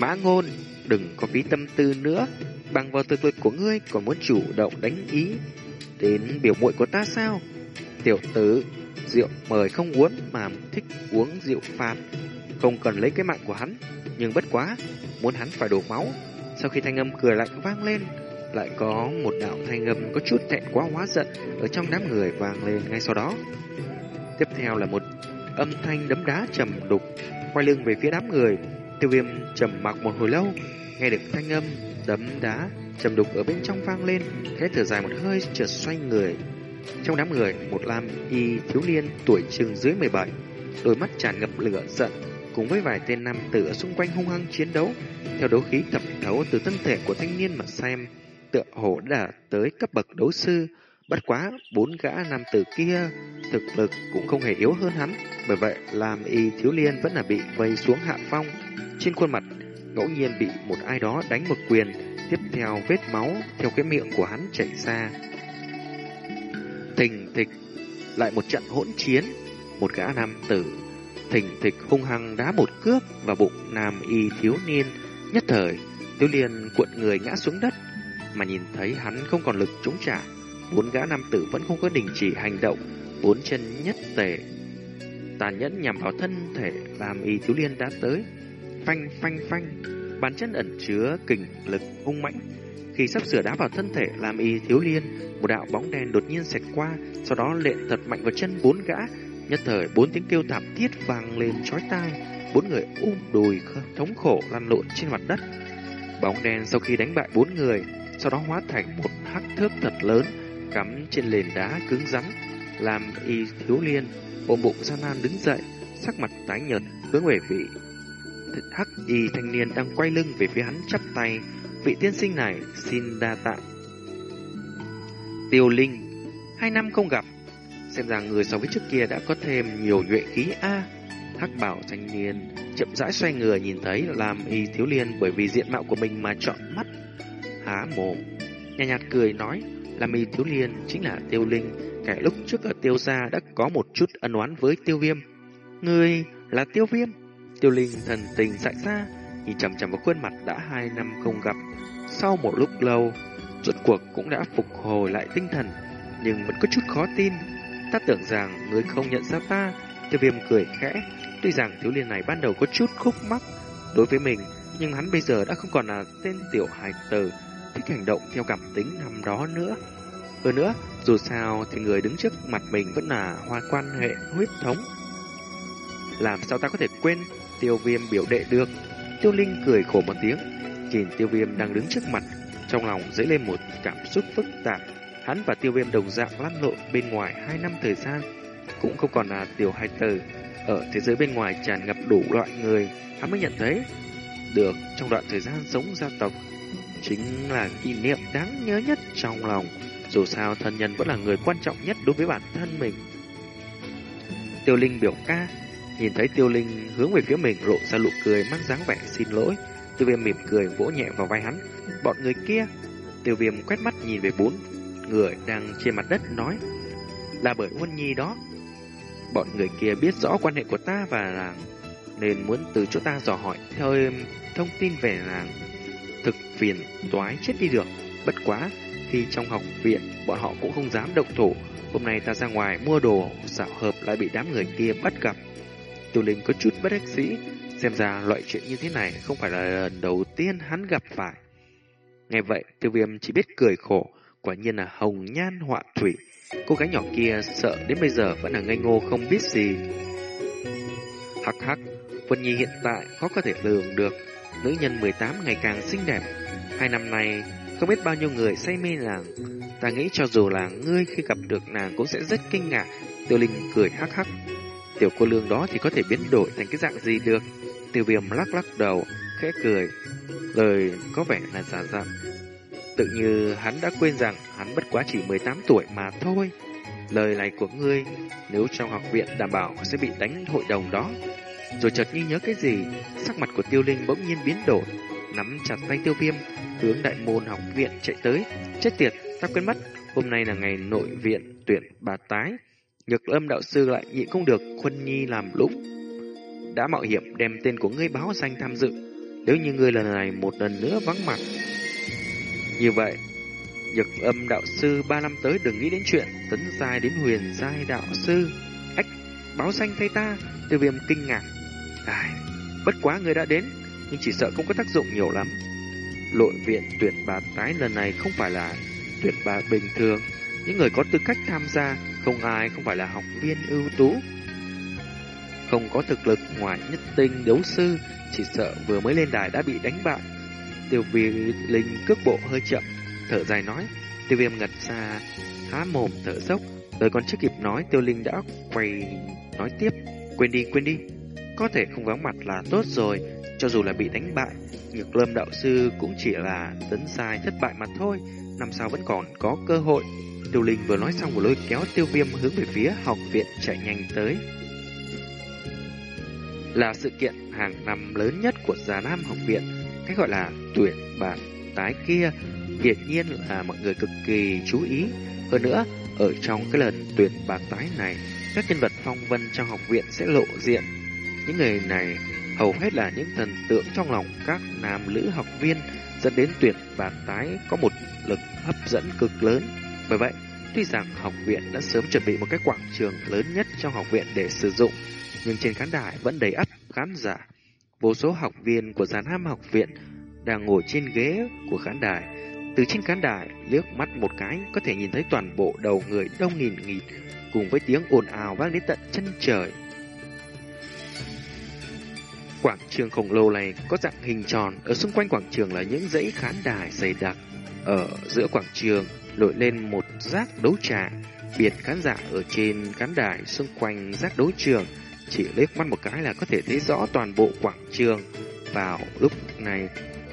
Mã ngôn, đừng có phí tâm tư nữa, bằng vào thực lực của ngươi còn muốn chủ động đánh ý đến biểu muội của ta sao? Tiểu tử, rượu mời không uống mà thích uống rượu phạt, không cần lấy cái mạng của hắn, nhưng bất quá, muốn hắn phải đổ máu. Sau khi thanh âm cười lạnh vang lên, lại có một đạo thanh âm có chút thẹn quá hóa giận ở trong đám người vang lên ngay sau đó. Tiếp theo là một âm thanh đấm đá trầm đục, quay lưng về phía đám người. Tiêu viêm trầm mặc một hồi lâu, nghe được thanh âm đấm đá trầm đục ở bên trong vang lên, khẽ thở dài một hơi chợt xoay người. Trong đám người, một lam y thiếu niên tuổi chừng dưới 17, đôi mắt tràn ngập lửa giận, cùng với vài tên nam tử ở xung quanh hung hăng chiến đấu, theo đấu khí thẩm thấu từ thân thể của thanh niên mà xem, tựa hồ đã tới cấp bậc đấu sư. Bất quá, bốn gã nam tử kia thực lực cũng không hề yếu hơn hắn. Bởi vậy, làm y thiếu niên vẫn là bị vây xuống hạ phong. Trên khuôn mặt, ngẫu nhiên bị một ai đó đánh một quyền. Tiếp theo, vết máu theo cái miệng của hắn chảy ra. Thình thịch, lại một trận hỗn chiến. Một gã nam tử thình thịch hung hăng đá một cước vào bụng nam y thiếu niên. Nhất thời, thiếu liên cuộn người ngã xuống đất mà nhìn thấy hắn không còn lực chống trả. Bốn gã nam tử vẫn không có đình chỉ hành động, bốn chân nhất tề. Tàn nhẫn nhằm vào thân thể làm y thiếu liên đã tới. Phanh phanh phanh, bàn chân ẩn chứa kình lực hung mãnh. Khi sắp sửa đá vào thân thể làm y thiếu liên, một đạo bóng đen đột nhiên xẹt qua, sau đó lệ thật mạnh vào chân bốn gã. Nhất thời bốn tiếng kêu thảm thiết vang lên chói tai, bốn người ôm đùi thống khổ lăn lộn trên mặt đất. Bóng đen sau khi đánh bại bốn người, sau đó hóa thành một hắc thước thật lớn cắm trên nền đá cứng rắn, làm y thiếu liên ôm bụng gian nan đứng dậy, sắc mặt tái nhợt hướng về vị hắc y thanh niên đang quay lưng về phía hắn chắp tay, vị tiên sinh này xin đa tạ. Tiêu Linh, hai năm không gặp, xem ra người so với trước kia đã có thêm nhiều nhuệ khí a. Hắc bảo thanh niên chậm rãi xoay người nhìn thấy làm y thiếu liên bởi vì diện mạo của mình mà chọn mắt há mồm. Nhà nhạt cười nói, làm Y Thiếu Liên chính là Tiêu Linh, kẻ lúc trước ở Tiêu Gia đã có một chút ân oán với Tiêu Viêm. Người là Tiêu Viêm. Tiêu Linh thần tình dại ra, nhìn chằm chằm vào khuôn mặt đã hai năm không gặp. Sau một lúc lâu, rốt cuộc cũng đã phục hồi lại tinh thần, nhưng vẫn có chút khó tin. Ta tưởng rằng người không nhận ra ta, Tiêu Viêm cười khẽ. Tuy rằng Thiếu Liên này ban đầu có chút khúc mắc đối với mình, nhưng hắn bây giờ đã không còn là tên tiểu hài tử thích hành động theo cảm tính năm đó nữa. Hơn nữa, dù sao thì người đứng trước mặt mình vẫn là hoa quan hệ huyết thống. Làm sao ta có thể quên tiêu viêm biểu đệ được? Tiêu Linh cười khổ một tiếng, nhìn tiêu viêm đang đứng trước mặt, trong lòng dấy lên một cảm xúc phức tạp. Hắn và tiêu viêm đồng dạng lăn lộn bên ngoài hai năm thời gian, cũng không còn là tiểu hai tử. Ở thế giới bên ngoài tràn ngập đủ loại người, hắn mới nhận thấy được trong đoạn thời gian sống gia tộc chính là kỷ niệm đáng nhớ nhất trong lòng. Dù sao thân nhân vẫn là người quan trọng nhất đối với bản thân mình. Tiêu Linh biểu ca, nhìn thấy Tiêu Linh hướng về phía mình lộ ra nụ cười mang dáng vẻ xin lỗi. Tiêu Viêm mỉm cười vỗ nhẹ vào vai hắn. Bọn người kia, Tiêu Viêm quét mắt nhìn về bốn người đang trên mặt đất nói là bởi Huân Nhi đó. Bọn người kia biết rõ quan hệ của ta và làng nên muốn từ chỗ ta dò hỏi thêm thông tin về làng thực phiền toái chết đi được. Bất quá, khi trong học viện, bọn họ cũng không dám động thủ. Hôm nay ta ra ngoài mua đồ, xạo hợp lại bị đám người kia bắt gặp. Tiêu Linh có chút bất đắc dĩ, xem ra loại chuyện như thế này không phải là lần đầu tiên hắn gặp phải. Nghe vậy, tiêu viêm chỉ biết cười khổ, quả nhiên là hồng nhan họa thủy. Cô gái nhỏ kia sợ đến bây giờ vẫn là ngây ngô không biết gì. Hắc hắc, Vân Nhi hiện tại khó có thể lường được nữ nhân 18 ngày càng xinh đẹp. Hai năm nay, không biết bao nhiêu người say mê nàng. Ta nghĩ cho dù là ngươi khi gặp được nàng cũng sẽ rất kinh ngạc. Tiêu Linh cười hắc hắc. Tiểu cô lương đó thì có thể biến đổi thành cái dạng gì được? Tiêu viêm lắc lắc đầu, khẽ cười. Lời có vẻ là giả dặn. Tự như hắn đã quên rằng hắn bất quá chỉ 18 tuổi mà thôi. Lời này của ngươi, nếu trong học viện đảm bảo sẽ bị đánh hội đồng đó, rồi chợt như nhớ cái gì, sắc mặt của tiêu linh bỗng nhiên biến đổi, nắm chặt tay tiêu viêm, hướng đại môn học viện chạy tới. Chết tiệt, ta quên mất, hôm nay là ngày nội viện tuyển bà tái. Nhược lâm đạo sư lại nhịn không được khuân nhi làm lũng. Đã mạo hiểm đem tên của ngươi báo danh tham dự, nếu như ngươi lần này một lần nữa vắng mặt. Như vậy, Nhược âm đạo sư ba năm tới đừng nghĩ đến chuyện tấn giai đến huyền giai đạo sư. Ách, báo danh thay ta, tiêu viêm kinh ngạc Ai, bất quá người đã đến, nhưng chỉ sợ không có tác dụng nhiều lắm. Lội viện tuyển bà tái lần này không phải là tuyển bà bình thường. Những người có tư cách tham gia, không ai không phải là học viên ưu tú. Không có thực lực ngoài nhất tinh đấu sư, chỉ sợ vừa mới lên đài đã bị đánh bại. Tiêu vi linh cước bộ hơi chậm, thở dài nói. Tiêu viêm ngật ra, há mồm thở dốc. Lời còn chưa kịp nói, tiêu linh đã quay nói tiếp. Quên đi, quên đi, có thể không vắng mặt là tốt rồi, cho dù là bị đánh bại, Nhược Lâm đạo sư cũng chỉ là tấn sai thất bại mà thôi, năm sau vẫn còn có cơ hội. Tiêu Linh vừa nói xong vừa lôi kéo Tiêu Viêm hướng về phía học viện chạy nhanh tới. Là sự kiện hàng năm lớn nhất của Già Nam học viện, cái gọi là tuyển bản tái kia, hiển nhiên là mọi người cực kỳ chú ý. Hơn nữa, ở trong cái lần tuyển bản tái này, các nhân vật phong vân trong học viện sẽ lộ diện những người này hầu hết là những thần tượng trong lòng các nam nữ học viên dẫn đến tuyển và tái có một lực hấp dẫn cực lớn. Bởi vậy, tuy rằng học viện đã sớm chuẩn bị một cái quảng trường lớn nhất trong học viện để sử dụng, nhưng trên khán đài vẫn đầy ắp khán giả. Vô số học viên của giàn ham học viện đang ngồi trên ghế của khán đài. Từ trên khán đài, liếc mắt một cái có thể nhìn thấy toàn bộ đầu người đông nghìn nghịt cùng với tiếng ồn ào vang đến tận chân trời. Quảng trường khổng lồ này có dạng hình tròn, ở xung quanh quảng trường là những dãy khán đài dày đặc. Ở giữa quảng trường nổi lên một rác đấu trà, biệt khán giả ở trên khán đài xung quanh rác đấu trường. Chỉ liếc mắt một cái là có thể thấy rõ toàn bộ quảng trường. Vào lúc này,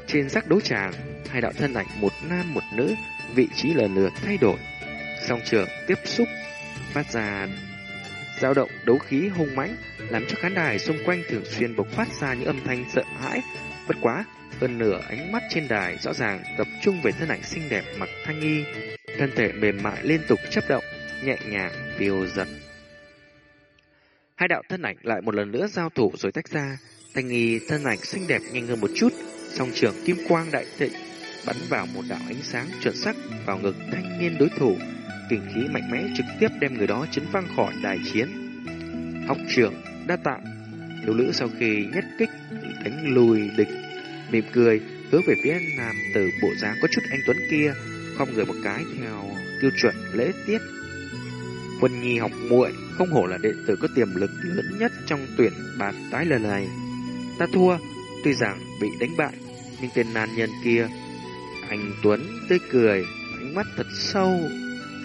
trên rác đấu tràng, hai đạo thân ảnh một nam một nữ, vị trí lần lượt thay đổi. Song trường tiếp xúc, phát ra dao động đấu khí hung mãnh, làm cho khán đài xung quanh thường xuyên bộc phát ra những âm thanh sợ hãi. Bất quá, hơn nửa ánh mắt trên đài rõ ràng tập trung về thân ảnh xinh đẹp mặc thanh y, thân thể mềm mại liên tục chấp động, nhẹ nhàng phiêu giật. Hai đạo thân ảnh lại một lần nữa giao thủ rồi tách ra, Thanh nghi thân ảnh xinh đẹp nhanh hơn một chút, song trường kim quang đại thịnh bắn vào một đạo ánh sáng chuẩn sắc vào ngực thanh niên đối thủ, kinh khí mạnh mẽ trực tiếp đem người đó chấn văng khỏi đài chiến. Học trưởng đa tạ, thiếu nữ sau khi nhất kích đánh lùi địch, mỉm cười hướng về phía nam từ bộ dáng có chút anh tuấn kia, không người một cái theo tiêu chuẩn lễ tiết. Quân Nhi học muội không hổ là đệ tử có tiềm lực lớn nhất trong tuyển bạt tái lần này. Ta thua, tuy rằng bị đánh bại, nhưng tên nan nhân kia, anh Tuấn tươi cười, ánh mắt thật sâu.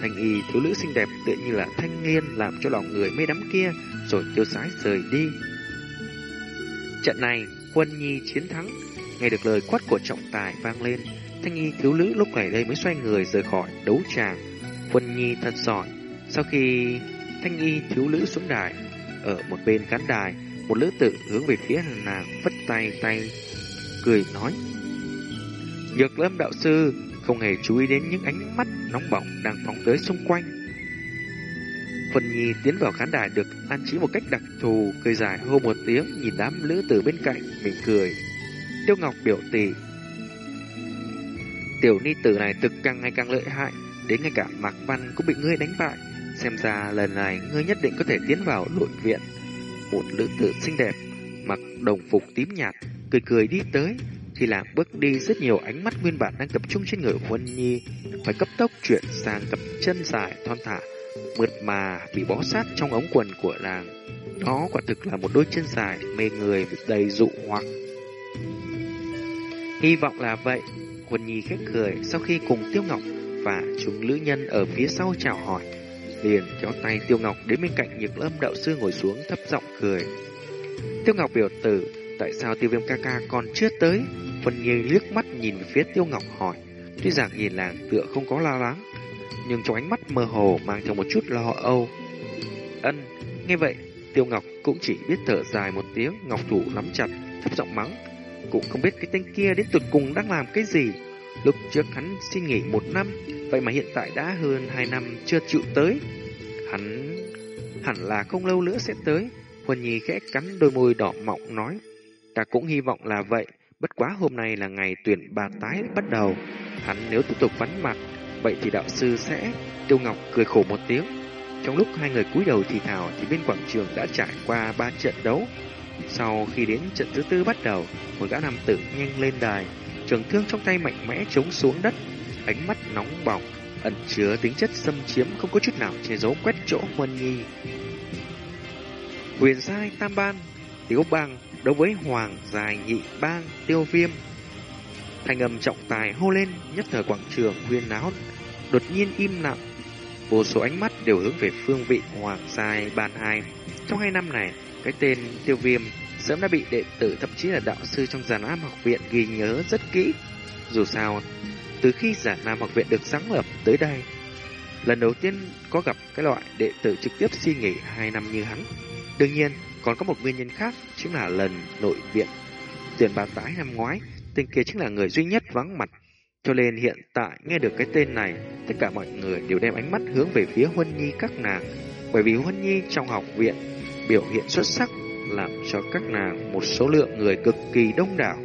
Thanh y thiếu nữ xinh đẹp tựa như là thanh niên làm cho lòng người mê đắm kia, rồi tiêu sái rời đi. Trận này, quân nhi chiến thắng, nghe được lời quát của trọng tài vang lên, thanh y thiếu nữ lúc này đây mới xoay người rời khỏi đấu tràng. Quân nhi thật giỏi, sau khi thanh y thiếu nữ xuống đài, ở một bên khán đài, một nữ tử hướng về phía nàng vất tay tay, cười nói. Nhược lâm đạo sư không hề chú ý đến những ánh mắt nóng bỏng đang phóng tới xung quanh. Phần Nhi tiến vào khán đài được an trí một cách đặc thù, cười dài hô một tiếng nhìn đám nữ tử bên cạnh, mỉm cười. Tiêu Ngọc biểu tỷ. Tiểu ni tử này thực càng ngày càng lợi hại, đến ngay cả Mạc Văn cũng bị ngươi đánh bại. Xem ra lần này ngươi nhất định có thể tiến vào nội viện một nữ tử xinh đẹp, mặc đồng phục tím nhạt, cười cười đi tới. Khi làm bước đi rất nhiều ánh mắt nguyên bản đang tập trung trên người Huân Nhi, phải cấp tốc chuyển sang cặp chân dài thon thả, mượt mà bị bó sát trong ống quần của nàng. Đó quả thực là một đôi chân dài mê người đầy dụ hoặc. Hy vọng là vậy, Quân Nhi khét cười sau khi cùng Tiêu Ngọc và chúng lữ nhân ở phía sau chào hỏi liền kéo tay Tiêu Ngọc đến bên cạnh Nhược Lâm đạo sư ngồi xuống thấp giọng cười. Tiêu Ngọc biểu tử, tại sao Tiêu Viêm ca ca còn chưa tới? Quân Nhi liếc mắt nhìn về phía Tiêu Ngọc hỏi, tuy rằng nhìn làng tựa không có lo lắng, nhưng trong ánh mắt mơ hồ mang theo một chút lo âu. Ân, nghe vậy, Tiêu Ngọc cũng chỉ biết thở dài một tiếng, Ngọc thủ nắm chặt, thấp giọng mắng, cũng không biết cái tên kia đến tuyệt cùng đang làm cái gì. Lúc trước hắn xin nghỉ một năm, vậy mà hiện tại đã hơn hai năm chưa chịu tới. Hắn hẳn là không lâu nữa sẽ tới. Huân Nhi khẽ cắn đôi môi đỏ mọng nói. Ta cũng hy vọng là vậy, bất quá hôm nay là ngày tuyển bà tái bắt đầu. Hắn nếu tiếp tục vắn mặt, vậy thì đạo sư sẽ... Tiêu Ngọc cười khổ một tiếng. Trong lúc hai người cúi đầu thì thào thì bên quảng trường đã trải qua ba trận đấu. Sau khi đến trận thứ tư bắt đầu, một gã nam tử nhanh lên đài, trường thương trong tay mạnh mẽ chống xuống đất, ánh mắt nóng bỏng, ẩn chứa tính chất xâm chiếm không có chút nào che giấu quét chỗ huân nhi. Huyền giai tam ban, tiếu bang đối với hoàng dài nhị bang tiêu viêm. Thành âm trọng tài hô lên nhất thời quảng trường huyên náo, đột nhiên im lặng. Vô số ánh mắt đều hướng về phương vị hoàng dài ban hai. Trong hai năm này, cái tên tiêu viêm sớm đã bị đệ tử thậm chí là đạo sư trong giàn nam học viện ghi nhớ rất kỹ. Dù sao, từ khi giả nam học viện được sáng lập tới đây, lần đầu tiên có gặp cái loại đệ tử trực tiếp suy nghĩ hai năm như hắn. Đương nhiên, còn có một nguyên nhân khác, chính là lần nội viện tuyển bà tái năm ngoái, tên kia chính là người duy nhất vắng mặt. Cho nên hiện tại nghe được cái tên này, tất cả mọi người đều đem ánh mắt hướng về phía Huân Nhi các nàng. Bởi vì Huân Nhi trong học viện biểu hiện xuất sắc, làm cho các nàng một số lượng người cực kỳ đông đảo.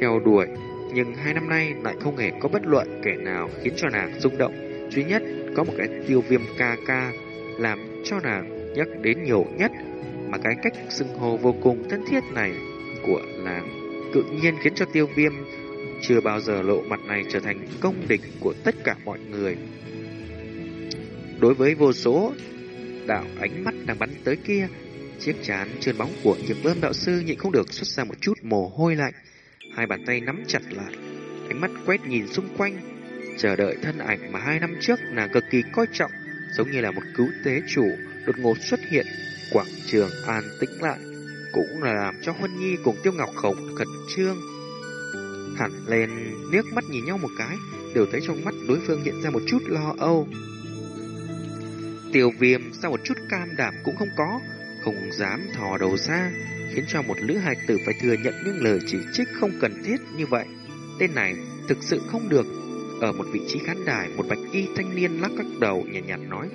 Theo đuổi, nhưng hai năm nay lại không hề có bất luận kẻ nào khiến cho nàng rung động. Duy nhất có một cái tiêu viêm ca ca làm cho nàng nhắc đến nhiều nhất, mà cái cách xưng hô vô cùng thân thiết này của nàng tự nhiên khiến cho tiêu viêm chưa bao giờ lộ mặt này trở thành công địch của tất cả mọi người. Đối với vô số đạo ánh mắt đang bắn tới kia, chiếc chán trơn bóng của nhược lâm đạo sư nhịn không được xuất ra một chút mồ hôi lạnh. Hai bàn tay nắm chặt lại, ánh mắt quét nhìn xung quanh, chờ đợi thân ảnh mà hai năm trước nàng cực kỳ coi trọng, giống như là một cứu tế chủ đột ngột xuất hiện, quảng trường an tĩnh lại, cũng là làm cho Huân Nhi cùng Tiêu Ngọc Khổng khẩn trương. Hẳn lên nước mắt nhìn nhau một cái, đều thấy trong mắt đối phương hiện ra một chút lo âu. Tiêu viêm sao một chút cam đảm cũng không có, không dám thò đầu ra, khiến cho một lữ hài tử phải thừa nhận những lời chỉ trích không cần thiết như vậy. Tên này thực sự không được. Ở một vị trí khán đài, một bạch y thanh niên lắc các đầu nhẹ nhạt, nhạt nói,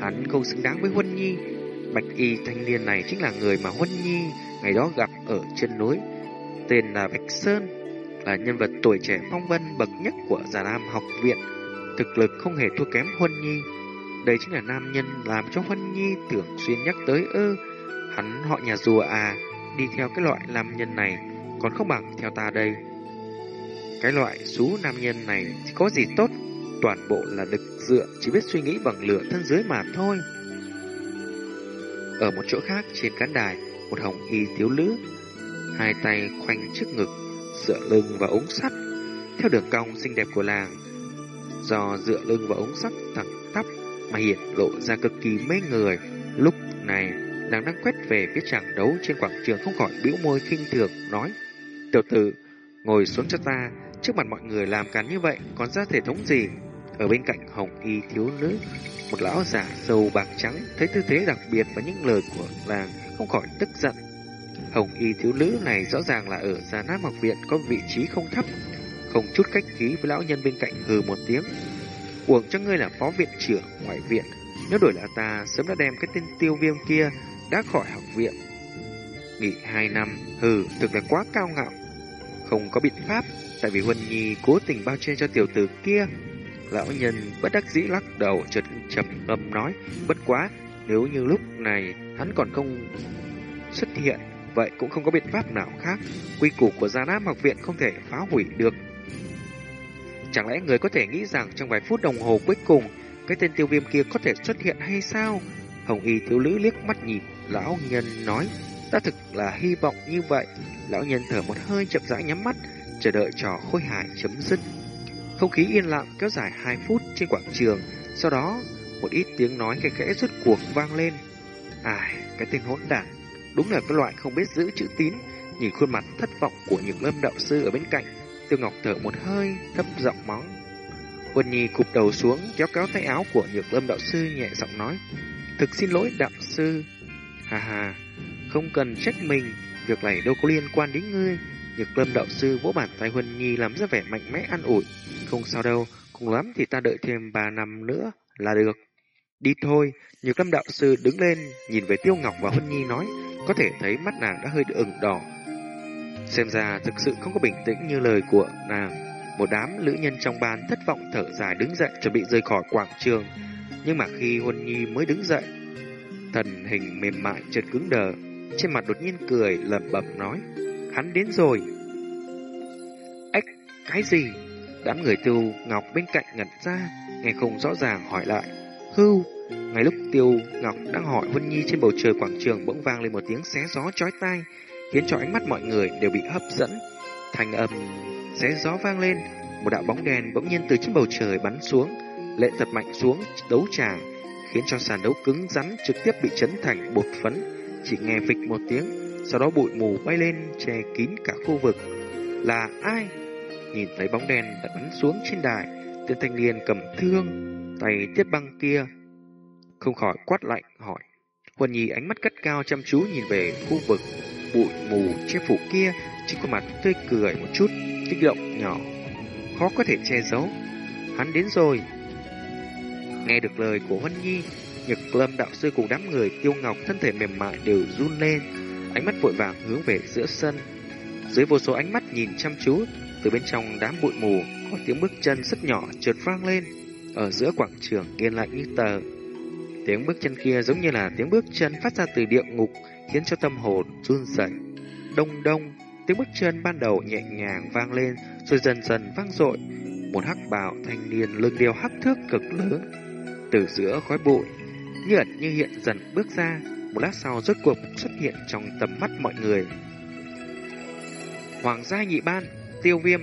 hắn không xứng đáng với Huân Nhi. Bạch y thanh niên này chính là người mà Huân Nhi ngày đó gặp ở chân núi, tên là Bạch Sơn, là nhân vật tuổi trẻ phong vân bậc nhất của Già Lam học viện, thực lực không hề thua kém Huân Nhi. Đây chính là nam nhân làm cho Vân Nhi tưởng xuyên nhắc tới ư. Hắn họ nhà rùa à, đi theo cái loại nam nhân này, còn không bằng theo ta đây. Cái loại xú nam nhân này thì có gì tốt, toàn bộ là lực dựa, chỉ biết suy nghĩ bằng lửa thân dưới mà thôi. Ở một chỗ khác trên khán đài, một hồng y thiếu nữ, hai tay khoanh trước ngực, dựa lưng vào ống sắt, theo đường cong xinh đẹp của làng. Do dựa lưng vào ống sắt thẳng mà hiện lộ ra cực kỳ mê người. Lúc này, nàng đang quét về phía chàng đấu trên quảng trường không khỏi bĩu môi khinh thường nói: "Tiểu tử, ngồi xuống cho ta, trước mặt mọi người làm càn như vậy, còn ra thể thống gì?" Ở bên cạnh hồng y thiếu nữ, một lão giả sâu bạc trắng thấy tư thế đặc biệt và những lời của làng không khỏi tức giận. Hồng y thiếu nữ này rõ ràng là ở gia nát học viện có vị trí không thấp, không chút cách khí với lão nhân bên cạnh hừ một tiếng. Uổng cho ngươi là phó viện trưởng ngoại viện, nếu đổi là ta sớm đã đem cái tên tiêu viêm kia đã khỏi học viện. Nghỉ hai năm, hừ, thực là quá cao ngạo. Không có biện pháp, tại vì Huân Nhi cố tình bao che cho tiểu tử kia. Lão nhân bất đắc dĩ lắc đầu chợt trầm ngâm nói, bất quá, nếu như lúc này hắn còn không xuất hiện, vậy cũng không có biện pháp nào khác. Quy củ của Gia Nam học viện không thể phá hủy được. Chẳng lẽ người có thể nghĩ rằng trong vài phút đồng hồ cuối cùng, cái tên tiêu viêm kia có thể xuất hiện hay sao? Hồng y thiếu nữ liếc mắt nhìn, lão nhân nói, ta thực là hy vọng như vậy. Lão nhân thở một hơi chậm rãi nhắm mắt, chờ đợi trò khôi hài chấm dứt. Không khí yên lặng kéo dài 2 phút trên quảng trường, sau đó một ít tiếng nói khẽ khẽ rút cuộc vang lên. Ai, cái tên hỗn đản, đúng là cái loại không biết giữ chữ tín. Nhìn khuôn mặt thất vọng của những lâm đạo sư ở bên cạnh, Tiêu Ngọc thở một hơi, thấp giọng mắng. Quân Nhi cụp đầu xuống, kéo kéo tay áo của Nhược Lâm đạo sư nhẹ giọng nói: "Thực xin lỗi đạo sư." "Hà hà, không cần trách mình, việc này đâu có liên quan đến ngươi." Nhược Lâm đạo sư vỗ bàn tay Huân Nhi làm ra vẻ mạnh mẽ an ủi, "Không sao đâu, cùng lắm thì ta đợi thêm 3 năm nữa là được." Đi thôi, Nhược Lâm đạo sư đứng lên, nhìn về Tiêu Ngọc và Huân Nhi nói, có thể thấy mắt nàng đã hơi ửng đỏ. Xem ra thực sự không có bình tĩnh như lời của nàng. Một đám nữ nhân trong ban thất vọng thở dài đứng dậy chuẩn bị rời khỏi quảng trường. Nhưng mà khi Huân Nhi mới đứng dậy, thần hình mềm mại chợt cứng đờ, trên mặt đột nhiên cười lẩm bẩm nói, hắn đến rồi. Ếch, cái gì? Đám người tiêu ngọc bên cạnh ngẩn ra, nghe không rõ ràng hỏi lại, hưu. Ngay lúc tiêu ngọc đang hỏi Huân Nhi trên bầu trời quảng trường bỗng vang lên một tiếng xé gió chói tai, khiến cho ánh mắt mọi người đều bị hấp dẫn. thành âm xé gió vang lên, một đạo bóng đèn bỗng nhiên từ trên bầu trời bắn xuống, lệ thật mạnh xuống đấu tràng, khiến cho sàn đấu cứng rắn trực tiếp bị chấn thành bột phấn, chỉ nghe vịch một tiếng, sau đó bụi mù bay lên che kín cả khu vực. Là ai? Nhìn thấy bóng đèn đã bắn xuống trên đài, tên thanh niên cầm thương, tay tiết băng kia, không khỏi quát lạnh hỏi. Huân Nhi ánh mắt cất cao chăm chú nhìn về khu vực bụi mù che phủ kia, trên khuôn mặt tươi cười một chút, kích động nhỏ, khó có thể che giấu. Hắn đến rồi. Nghe được lời của Huân Nhi, Nhật Lâm đạo sư cùng đám người tiêu ngọc thân thể mềm mại đều run lên, ánh mắt vội vàng hướng về giữa sân. Dưới vô số ánh mắt nhìn chăm chú, từ bên trong đám bụi mù có tiếng bước chân rất nhỏ trượt vang lên, ở giữa quảng trường yên lặng như tờ. Tiếng bước chân kia giống như là tiếng bước chân phát ra từ địa ngục, khiến cho tâm hồn run rẩy. Đông đông, tiếng bước chân ban đầu nhẹ nhàng vang lên, rồi dần dần vang dội. Một hắc bào thanh niên lưng đeo hắc thước cực lớn, từ giữa khói bụi, như ẩn như hiện dần bước ra, một lát sau rốt cuộc xuất hiện trong tầm mắt mọi người. Hoàng gia nhị ban, tiêu viêm,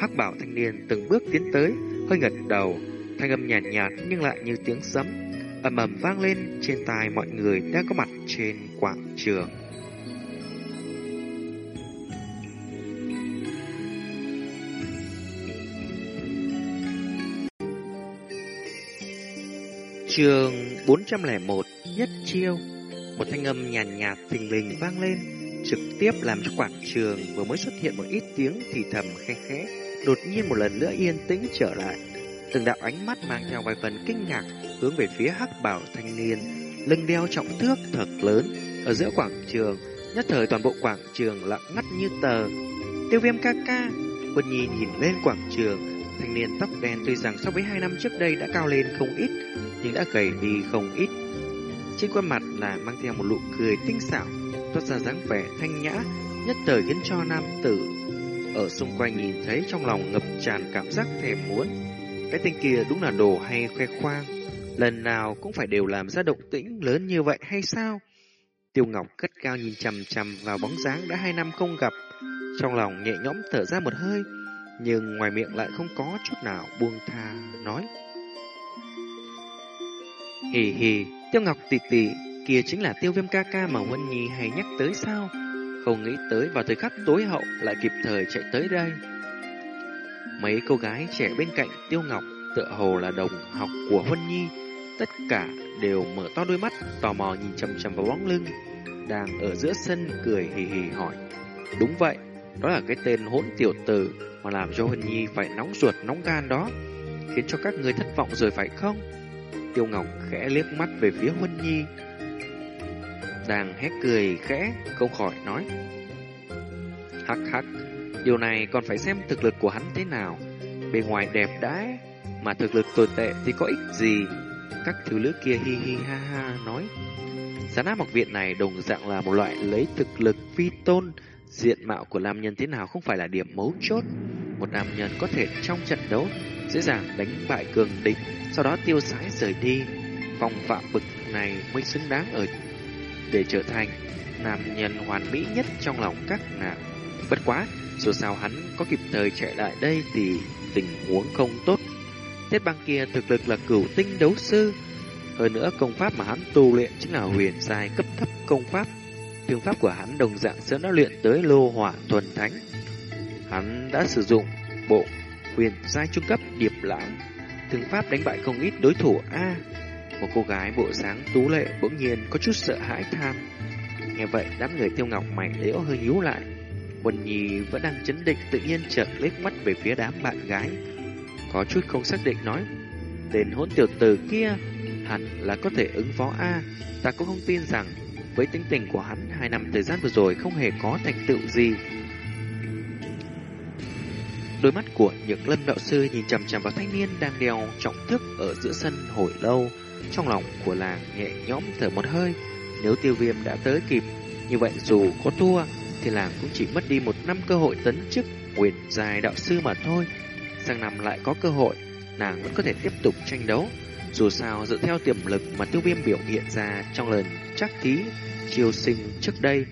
hắc bảo thanh niên từng bước tiến tới, hơi ngẩng đầu, thanh âm nhàn nhạt, nhạt nhưng lại như tiếng sấm, ầm ầm vang lên trên tai mọi người đang có mặt trên quảng trường. Trường 401 Nhất Chiêu Một thanh âm nhàn nhạt, nhạt thình lình vang lên Trực tiếp làm cho quảng trường vừa mới xuất hiện một ít tiếng thì thầm khe khẽ đột nhiên một lần nữa yên tĩnh trở lại. Từng đạo ánh mắt mang theo vài phần kinh ngạc hướng về phía hắc bảo thanh niên, lưng đeo trọng thước thật lớn ở giữa quảng trường. Nhất thời toàn bộ quảng trường lặng ngắt như tờ. Tiêu viêm ca ca, Quân Nhi nhìn lên quảng trường, thanh niên tóc đen tuy rằng so với hai năm trước đây đã cao lên không ít, nhưng đã gầy đi không ít. Trên khuôn mặt là mang theo một nụ cười tinh xảo, toát ra dáng vẻ thanh nhã, nhất thời khiến cho nam tử ở xung quanh nhìn thấy trong lòng ngập tràn cảm giác thèm muốn. Cái tên kia đúng là đồ hay khoe khoang, lần nào cũng phải đều làm ra động tĩnh lớn như vậy hay sao? Tiêu Ngọc cất cao nhìn chằm chằm vào bóng dáng đã hai năm không gặp, trong lòng nhẹ nhõm thở ra một hơi, nhưng ngoài miệng lại không có chút nào buông tha nói. Hì hì, Tiêu Ngọc tì tì, kia chính là Tiêu Viêm ca ca mà Huân Nhi hay nhắc tới sao? Không nghĩ tới vào thời khắc tối hậu lại kịp thời chạy tới đây. Mấy cô gái trẻ bên cạnh Tiêu Ngọc tựa hồ là đồng học của Huân Nhi, tất cả đều mở to đôi mắt, tò mò nhìn chằm chằm vào bóng lưng, đang ở giữa sân cười hì hì hỏi. Đúng vậy, đó là cái tên hỗn tiểu tử mà làm cho Huân Nhi phải nóng ruột nóng gan đó, khiến cho các người thất vọng rồi phải không? Tiêu Ngọc khẽ liếc mắt về phía Huân Nhi, đang hét cười khẽ, không khỏi nói. Hắc hắc, điều này còn phải xem thực lực của hắn thế nào. Bề ngoài đẹp đẽ, mà thực lực tồi tệ thì có ích gì? Các thứ lứa kia hi hi ha ha nói. Giá áp học viện này đồng dạng là một loại lấy thực lực phi tôn, diện mạo của nam nhân thế nào không phải là điểm mấu chốt. Một nam nhân có thể trong trận đấu dễ dàng đánh bại cường địch, sau đó tiêu sái rời đi. Phong phạm bực này mới xứng đáng ở để trở thành nam nhân hoàn mỹ nhất trong lòng các nàng. Bất quá, dù sao hắn có kịp thời chạy lại đây thì tình huống không tốt. Tiết băng kia thực lực là cửu tinh đấu sư. Hơn nữa, công pháp mà hắn tu luyện chính là huyền giai cấp thấp công pháp. Thương pháp của hắn đồng dạng sớm đã luyện tới lô hỏa thuần thánh. Hắn đã sử dụng bộ huyền giai trung cấp điệp lãng. Thương pháp đánh bại không ít đối thủ A. Một cô gái bộ sáng tú lệ bỗng nhiên có chút sợ hãi than. Nghe vậy, đám người tiêu ngọc mảnh liễu hơi nhíu lại. quần Nhi vẫn đang chấn định tự nhiên chợt liếc mắt về phía đám bạn gái. Có chút không xác định nói. Tên hỗn tiểu tử kia hẳn là có thể ứng phó A. Ta cũng không tin rằng với tính tình của hắn hai năm thời gian vừa rồi không hề có thành tựu gì. Đôi mắt của những lâm đạo sư nhìn chằm chằm vào thanh niên đang đeo trọng thước ở giữa sân hồi lâu. Trong lòng của làng nhẹ nhõm thở một hơi, nếu tiêu viêm đã tới kịp, như vậy dù có thua, thì làng cũng chỉ mất đi một năm cơ hội tấn chức quyền dài đạo sư mà thôi. Sang năm lại có cơ hội, nàng vẫn có thể tiếp tục tranh đấu. Dù sao, dựa theo tiềm lực mà tiêu viêm biểu hiện ra trong lần chắc thí chiêu sinh trước đây,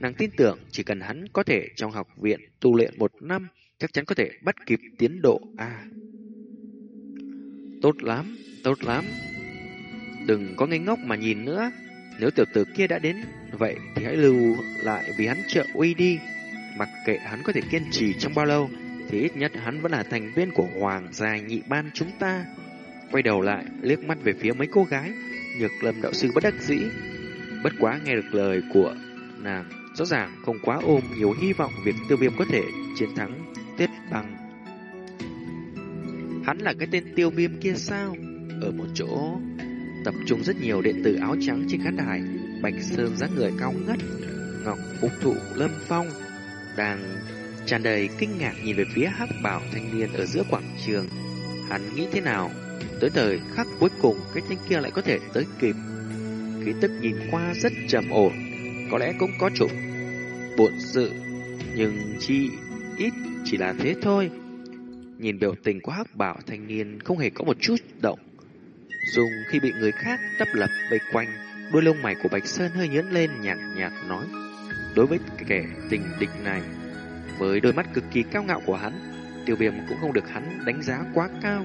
nàng tin tưởng chỉ cần hắn có thể trong học viện tu luyện một năm, chắc chắn có thể bắt kịp tiến độ A. Tốt lắm, tốt lắm. Đừng có ngây ngốc mà nhìn nữa. Nếu tiểu tử kia đã đến vậy thì hãy lưu lại vì hắn trợ uy đi. Mặc kệ hắn có thể kiên trì trong bao lâu thì ít nhất hắn vẫn là thành viên của Hoàng gia nhị ban chúng ta. Quay đầu lại, liếc mắt về phía mấy cô gái, nhược lâm đạo sư bất đắc dĩ. Bất quá nghe được lời của nàng, rõ ràng không quá ôm nhiều hy vọng việc tiêu viêm có thể chiến thắng tiết bằng. Hắn là cái tên tiêu viêm kia sao? Ở một chỗ tập trung rất nhiều đệ tử áo trắng trên khán đài, Bạch Sơn dáng người cao ngất, Ngọc Phục Thụ Lâm Phong đang tràn đầy kinh ngạc nhìn về phía hắc bảo thanh niên ở giữa quảng trường. Hắn nghĩ thế nào? Tới thời khắc cuối cùng cái tên kia lại có thể tới kịp. Khí tức nhìn qua rất trầm ổn, có lẽ cũng có chủ bộn sự, nhưng chi ít chỉ là thế thôi. Nhìn biểu tình của hắc bảo thanh niên không hề có một chút động. Dùng khi bị người khác đắp lập vây quanh, đôi lông mày của Bạch Sơn hơi nhớn lên nhạt nhạt nói. Đối với kẻ tình địch này, với đôi mắt cực kỳ cao ngạo của hắn, tiêu viêm cũng không được hắn đánh giá quá cao.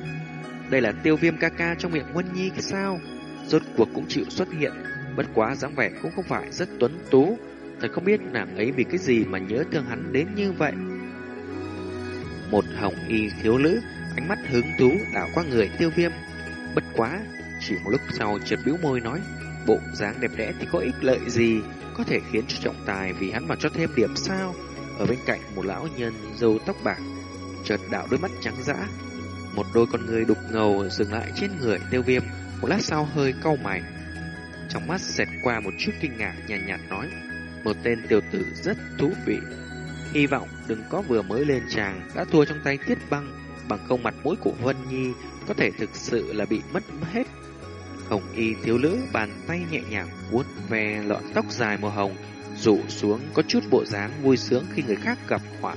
Đây là tiêu viêm ca ca trong miệng Huân Nhi cái sao? Rốt cuộc cũng chịu xuất hiện, bất quá dáng vẻ cũng không phải rất tuấn tú. Thật không biết nàng ấy vì cái gì mà nhớ thương hắn đến như vậy. Một hồng y thiếu nữ, ánh mắt hứng thú đảo qua người tiêu viêm. Bất quá, chỉ một lúc sau chợt bĩu môi nói, bộ dáng đẹp đẽ thì có ích lợi gì, có thể khiến cho trọng tài vì hắn mà cho thêm điểm sao. Ở bên cạnh một lão nhân râu tóc bạc, chợt đảo đôi mắt trắng dã. Một đôi con người đục ngầu dừng lại trên người tiêu viêm, một lát sau hơi cau mày. Trong mắt xẹt qua một chút kinh ngạc nhàn nhạt, nhạt nói, một tên tiểu tử rất thú vị. Hy vọng đừng có vừa mới lên tràng đã thua trong tay tiết băng, bằng không mặt mũi của Vân Nhi có thể thực sự là bị mất hết. Hồng y thiếu nữ bàn tay nhẹ nhàng vuốt ve lọn tóc dài màu hồng, rụ xuống có chút bộ dáng vui sướng khi người khác gặp họa.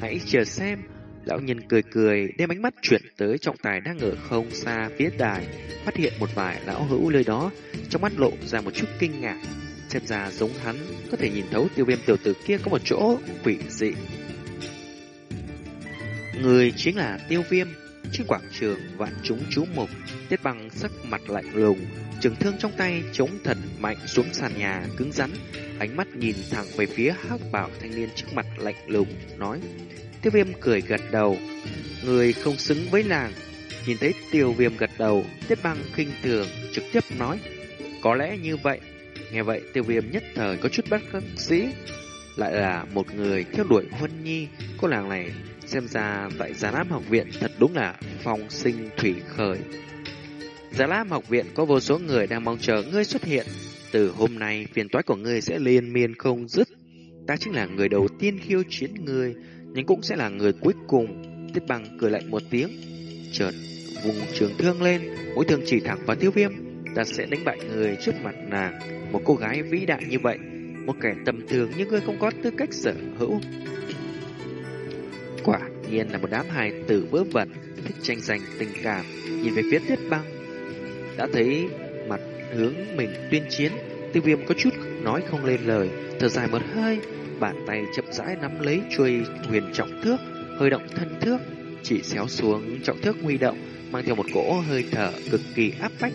Hãy chờ xem, lão nhân cười cười đem ánh mắt chuyển tới trọng tài đang ở không xa phía đài, phát hiện một vài lão hữu nơi đó, trong mắt lộ ra một chút kinh ngạc. Xem ra giống hắn, có thể nhìn thấu tiêu viêm tiểu tử kia có một chỗ quỷ dị. Người chính là tiêu viêm, trên quảng trường vạn chúng chú mục, tiết bằng sắc mặt lạnh lùng, trường thương trong tay chống thần mạnh xuống sàn nhà cứng rắn, ánh mắt nhìn thẳng về phía hắc bảo thanh niên trước mặt lạnh lùng, nói. Tiêu viêm cười gật đầu, người không xứng với làng. Nhìn thấy tiêu viêm gật đầu, tiết băng khinh thường, trực tiếp nói. Có lẽ như vậy, nghe vậy tiêu viêm nhất thời có chút bất khắc sĩ. Lại là một người theo đuổi Huân Nhi, cô làng này xem ra tại Già Lam học viện thật đúng là phong sinh thủy khởi. Già Lam học viện có vô số người đang mong chờ ngươi xuất hiện. Từ hôm nay, phiền toái của ngươi sẽ liên miên không dứt. Ta chính là người đầu tiên khiêu chiến ngươi, nhưng cũng sẽ là người cuối cùng. Tiết bằng cười lạnh một tiếng, chợt vùng trường thương lên, mũi thương chỉ thẳng vào tiêu viêm. Ta sẽ đánh bại người trước mặt nàng, một cô gái vĩ đại như vậy, một kẻ tầm thường như ngươi không có tư cách sở hữu. Quả. Nhiên là một đám hài tử vớ vẩn, thích tranh giành tình cảm, nhìn về phía tuyết băng. Đã thấy mặt hướng mình tuyên chiến, tiêu viêm có chút nói không lên lời, thở dài một hơi, bàn tay chậm rãi nắm lấy chuôi huyền trọng thước, hơi động thân thước, chỉ xéo xuống trọng thước huy động, mang theo một cỗ hơi thở cực kỳ áp bách,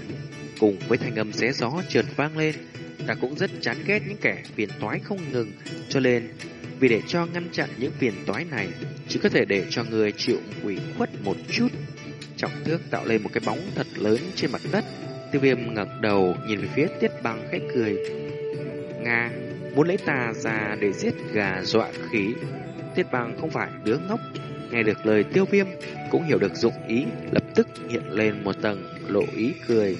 cùng với thanh âm xé gió trượt vang lên. Ta cũng rất chán ghét những kẻ phiền toái không ngừng, cho nên vì để cho ngăn chặn những phiền toái này, chỉ có thể để cho người chịu ủy khuất một chút. Trọng thước tạo lên một cái bóng thật lớn trên mặt đất. Tiêu viêm ngẩng đầu nhìn về phía tiết băng khẽ cười. Nga, muốn lấy ta ra để giết gà dọa khí. Tiết băng không phải đứa ngốc. Nghe được lời tiêu viêm, cũng hiểu được dụng ý, lập tức hiện lên một tầng lộ ý cười.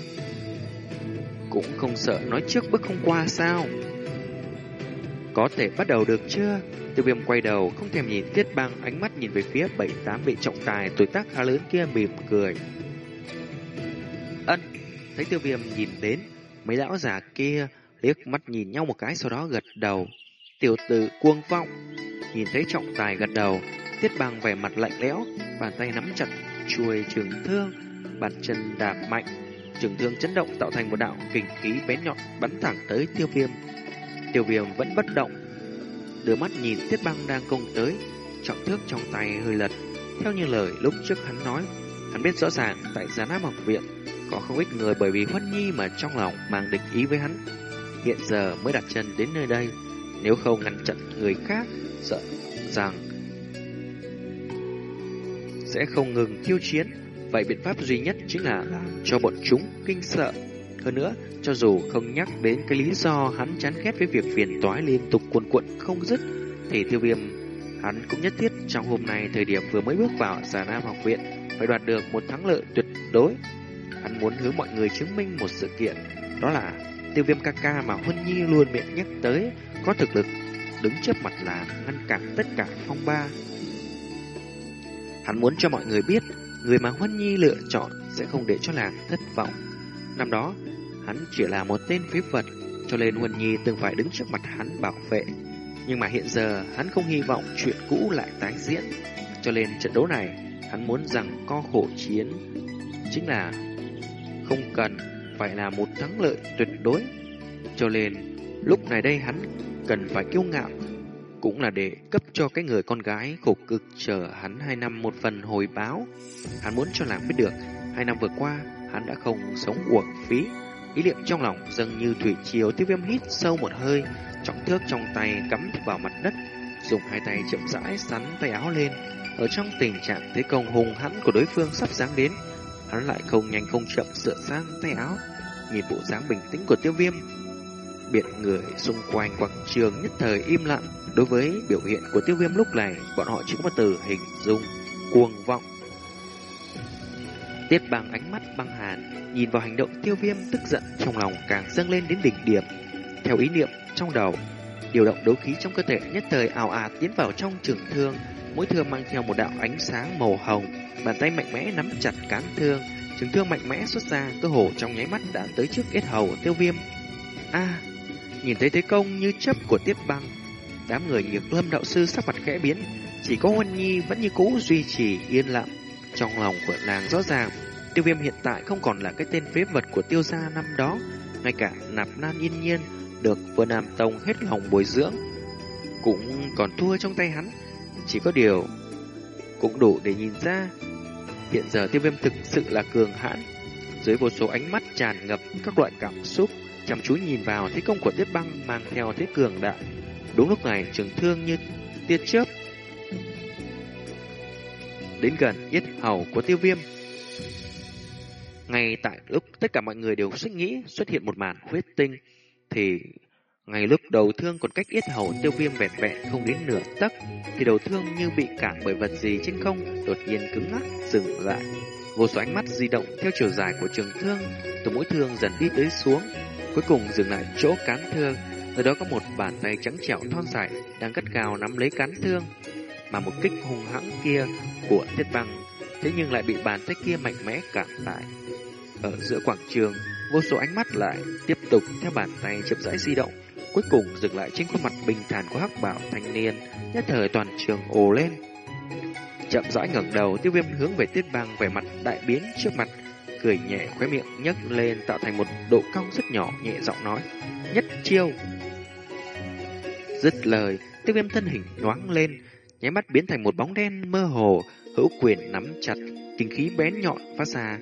Cũng không sợ nói trước bước không qua sao? Có thể bắt đầu được chưa? Tiêu viêm quay đầu, không thèm nhìn tiết băng, ánh mắt nhìn về phía bảy tám vị trọng tài tuổi tác khá lớn kia mỉm cười. Ân, thấy tiêu viêm nhìn đến, mấy lão già kia liếc mắt nhìn nhau một cái sau đó gật đầu. Tiểu tử cuồng vọng, nhìn thấy trọng tài gật đầu, tiết băng vẻ mặt lạnh lẽo, bàn tay nắm chặt chuôi trường thương, bàn chân đạp mạnh, trường thương chấn động tạo thành một đạo kình khí bén nhọn bắn thẳng tới tiêu viêm. Tiêu viêm vẫn bất động, đưa mắt nhìn tiết băng đang công tới, trọng thước trong tay hơi lật. Theo như lời lúc trước hắn nói, hắn biết rõ ràng tại Già Nam học viện có không ít người bởi vì Huân Nhi mà trong lòng mang địch ý với hắn. Hiện giờ mới đặt chân đến nơi đây, nếu không ngăn chặn người khác, sợ rằng sẽ không ngừng tiêu chiến. Vậy biện pháp duy nhất chính là làm cho bọn chúng kinh sợ. Hơn nữa, cho dù không nhắc đến cái lý do hắn chán ghét với việc phiền toái liên tục cuồn cuộn không dứt, thì tiêu viêm hắn cũng nhất thiết trong hôm nay thời điểm vừa mới bước vào giả Nam học viện phải đoạt được một thắng lợi tuyệt đối. Hắn muốn hướng mọi người chứng minh một sự kiện, đó là tiêu viêm ca ca mà Huân Nhi luôn miệng nhắc tới có thực lực đứng trước mặt là ngăn cản tất cả phong ba. Hắn muốn cho mọi người biết người mà Huân Nhi lựa chọn sẽ không để cho làng thất vọng. Năm đó, hắn chỉ là một tên phế vật, cho nên Huân Nhi từng phải đứng trước mặt hắn bảo vệ. Nhưng mà hiện giờ, hắn không hy vọng chuyện cũ lại tái diễn. Cho nên trận đấu này, hắn muốn rằng co khổ chiến chính là không cần phải là một thắng lợi tuyệt đối. Cho nên, lúc này đây hắn cần phải kiêu ngạo, cũng là để cấp cho cái người con gái khổ cực chờ hắn hai năm một phần hồi báo. Hắn muốn cho nàng biết được, hai năm vừa qua, hắn đã không sống uổng phí. Ý niệm trong lòng dâng như thủy chiều tiêu viêm hít sâu một hơi, trọng thước trong tay cắm vào mặt đất, dùng hai tay chậm rãi sắn tay áo lên. Ở trong tình trạng thế công hùng hãn của đối phương sắp giáng đến, hắn lại không nhanh không chậm sửa sang tay áo, nhìn bộ dáng bình tĩnh của tiêu viêm biệt người xung quanh quảng trường nhất thời im lặng. Đối với biểu hiện của tiêu viêm lúc này, bọn họ chỉ có một từ hình dung, cuồng vọng. Tiết bằng ánh mắt băng hàn, nhìn vào hành động tiêu viêm tức giận trong lòng càng dâng lên đến đỉnh điểm. Theo ý niệm trong đầu, điều động đấu khí trong cơ thể nhất thời ảo ạt tiến vào trong trường thương, mỗi thương mang theo một đạo ánh sáng màu hồng, bàn tay mạnh mẽ nắm chặt cán thương, trường thương mạnh mẽ xuất ra, cơ hồ trong nháy mắt đã tới trước yết hầu tiêu viêm. A, nhìn thấy thế công như chấp của Tiết Băng, đám người Nhược Lâm đạo sư sắc mặt khẽ biến, chỉ có Huân Nhi vẫn như cũ duy trì yên lặng. Trong lòng của nàng rõ ràng, tiêu viêm hiện tại không còn là cái tên phế vật của tiêu gia năm đó, ngay cả nạp nan yên nhiên được vừa Nam Tông hết lòng bồi dưỡng, cũng còn thua trong tay hắn. Chỉ có điều, cũng đủ để nhìn ra, hiện giờ tiêu viêm thực sự là cường hãn. Dưới vô số ánh mắt tràn ngập các loại cảm xúc, chăm chú nhìn vào thế công của tiết băng mang theo thế cường đại. Đúng lúc này trường thương như tiết chớp đến gần yết hầu của tiêu viêm. Ngay tại lúc tất cả mọi người đều suy nghĩ xuất hiện một màn huyết tinh, thì ngay lúc đầu thương còn cách yết hầu tiêu viêm vẹn vẹn không đến nửa tấc, thì đầu thương như bị cản bởi vật gì trên không, đột nhiên cứng ngắc, dừng lại. Vô số ánh mắt di động theo chiều dài của trường thương, từ mũi thương dần đi tới xuống, cuối cùng dừng lại chỗ cán thương. Ở đó có một bàn tay trắng trẻo thon dài đang cất cao nắm lấy cán thương, mà một kích hùng hãng kia của Thiết Băng thế nhưng lại bị bàn tay kia mạnh mẽ cản lại. Ở giữa quảng trường, vô số ánh mắt lại tiếp tục theo bàn tay chậm rãi di động, cuối cùng dừng lại trên khuôn mặt bình thản của hắc bảo thanh niên, nhất thời toàn trường ồ lên. Chậm rãi ngẩng đầu, tiêu viêm hướng về tiết băng vẻ mặt đại biến trước mặt, cười nhẹ khóe miệng nhấc lên tạo thành một độ cong rất nhỏ nhẹ giọng nói, nhất chiêu. Dứt lời, tiêu viêm thân hình nhoáng lên, nháy mắt biến thành một bóng đen mơ hồ, hữu quyền nắm chặt, kinh khí bén nhọn phát ra.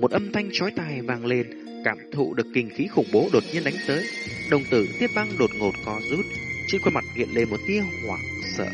Một âm thanh chói tai vang lên, cảm thụ được kinh khí khủng bố đột nhiên đánh tới. Đồng tử tiết băng đột ngột co rút, trên khuôn mặt hiện lên một tia hoảng sợ.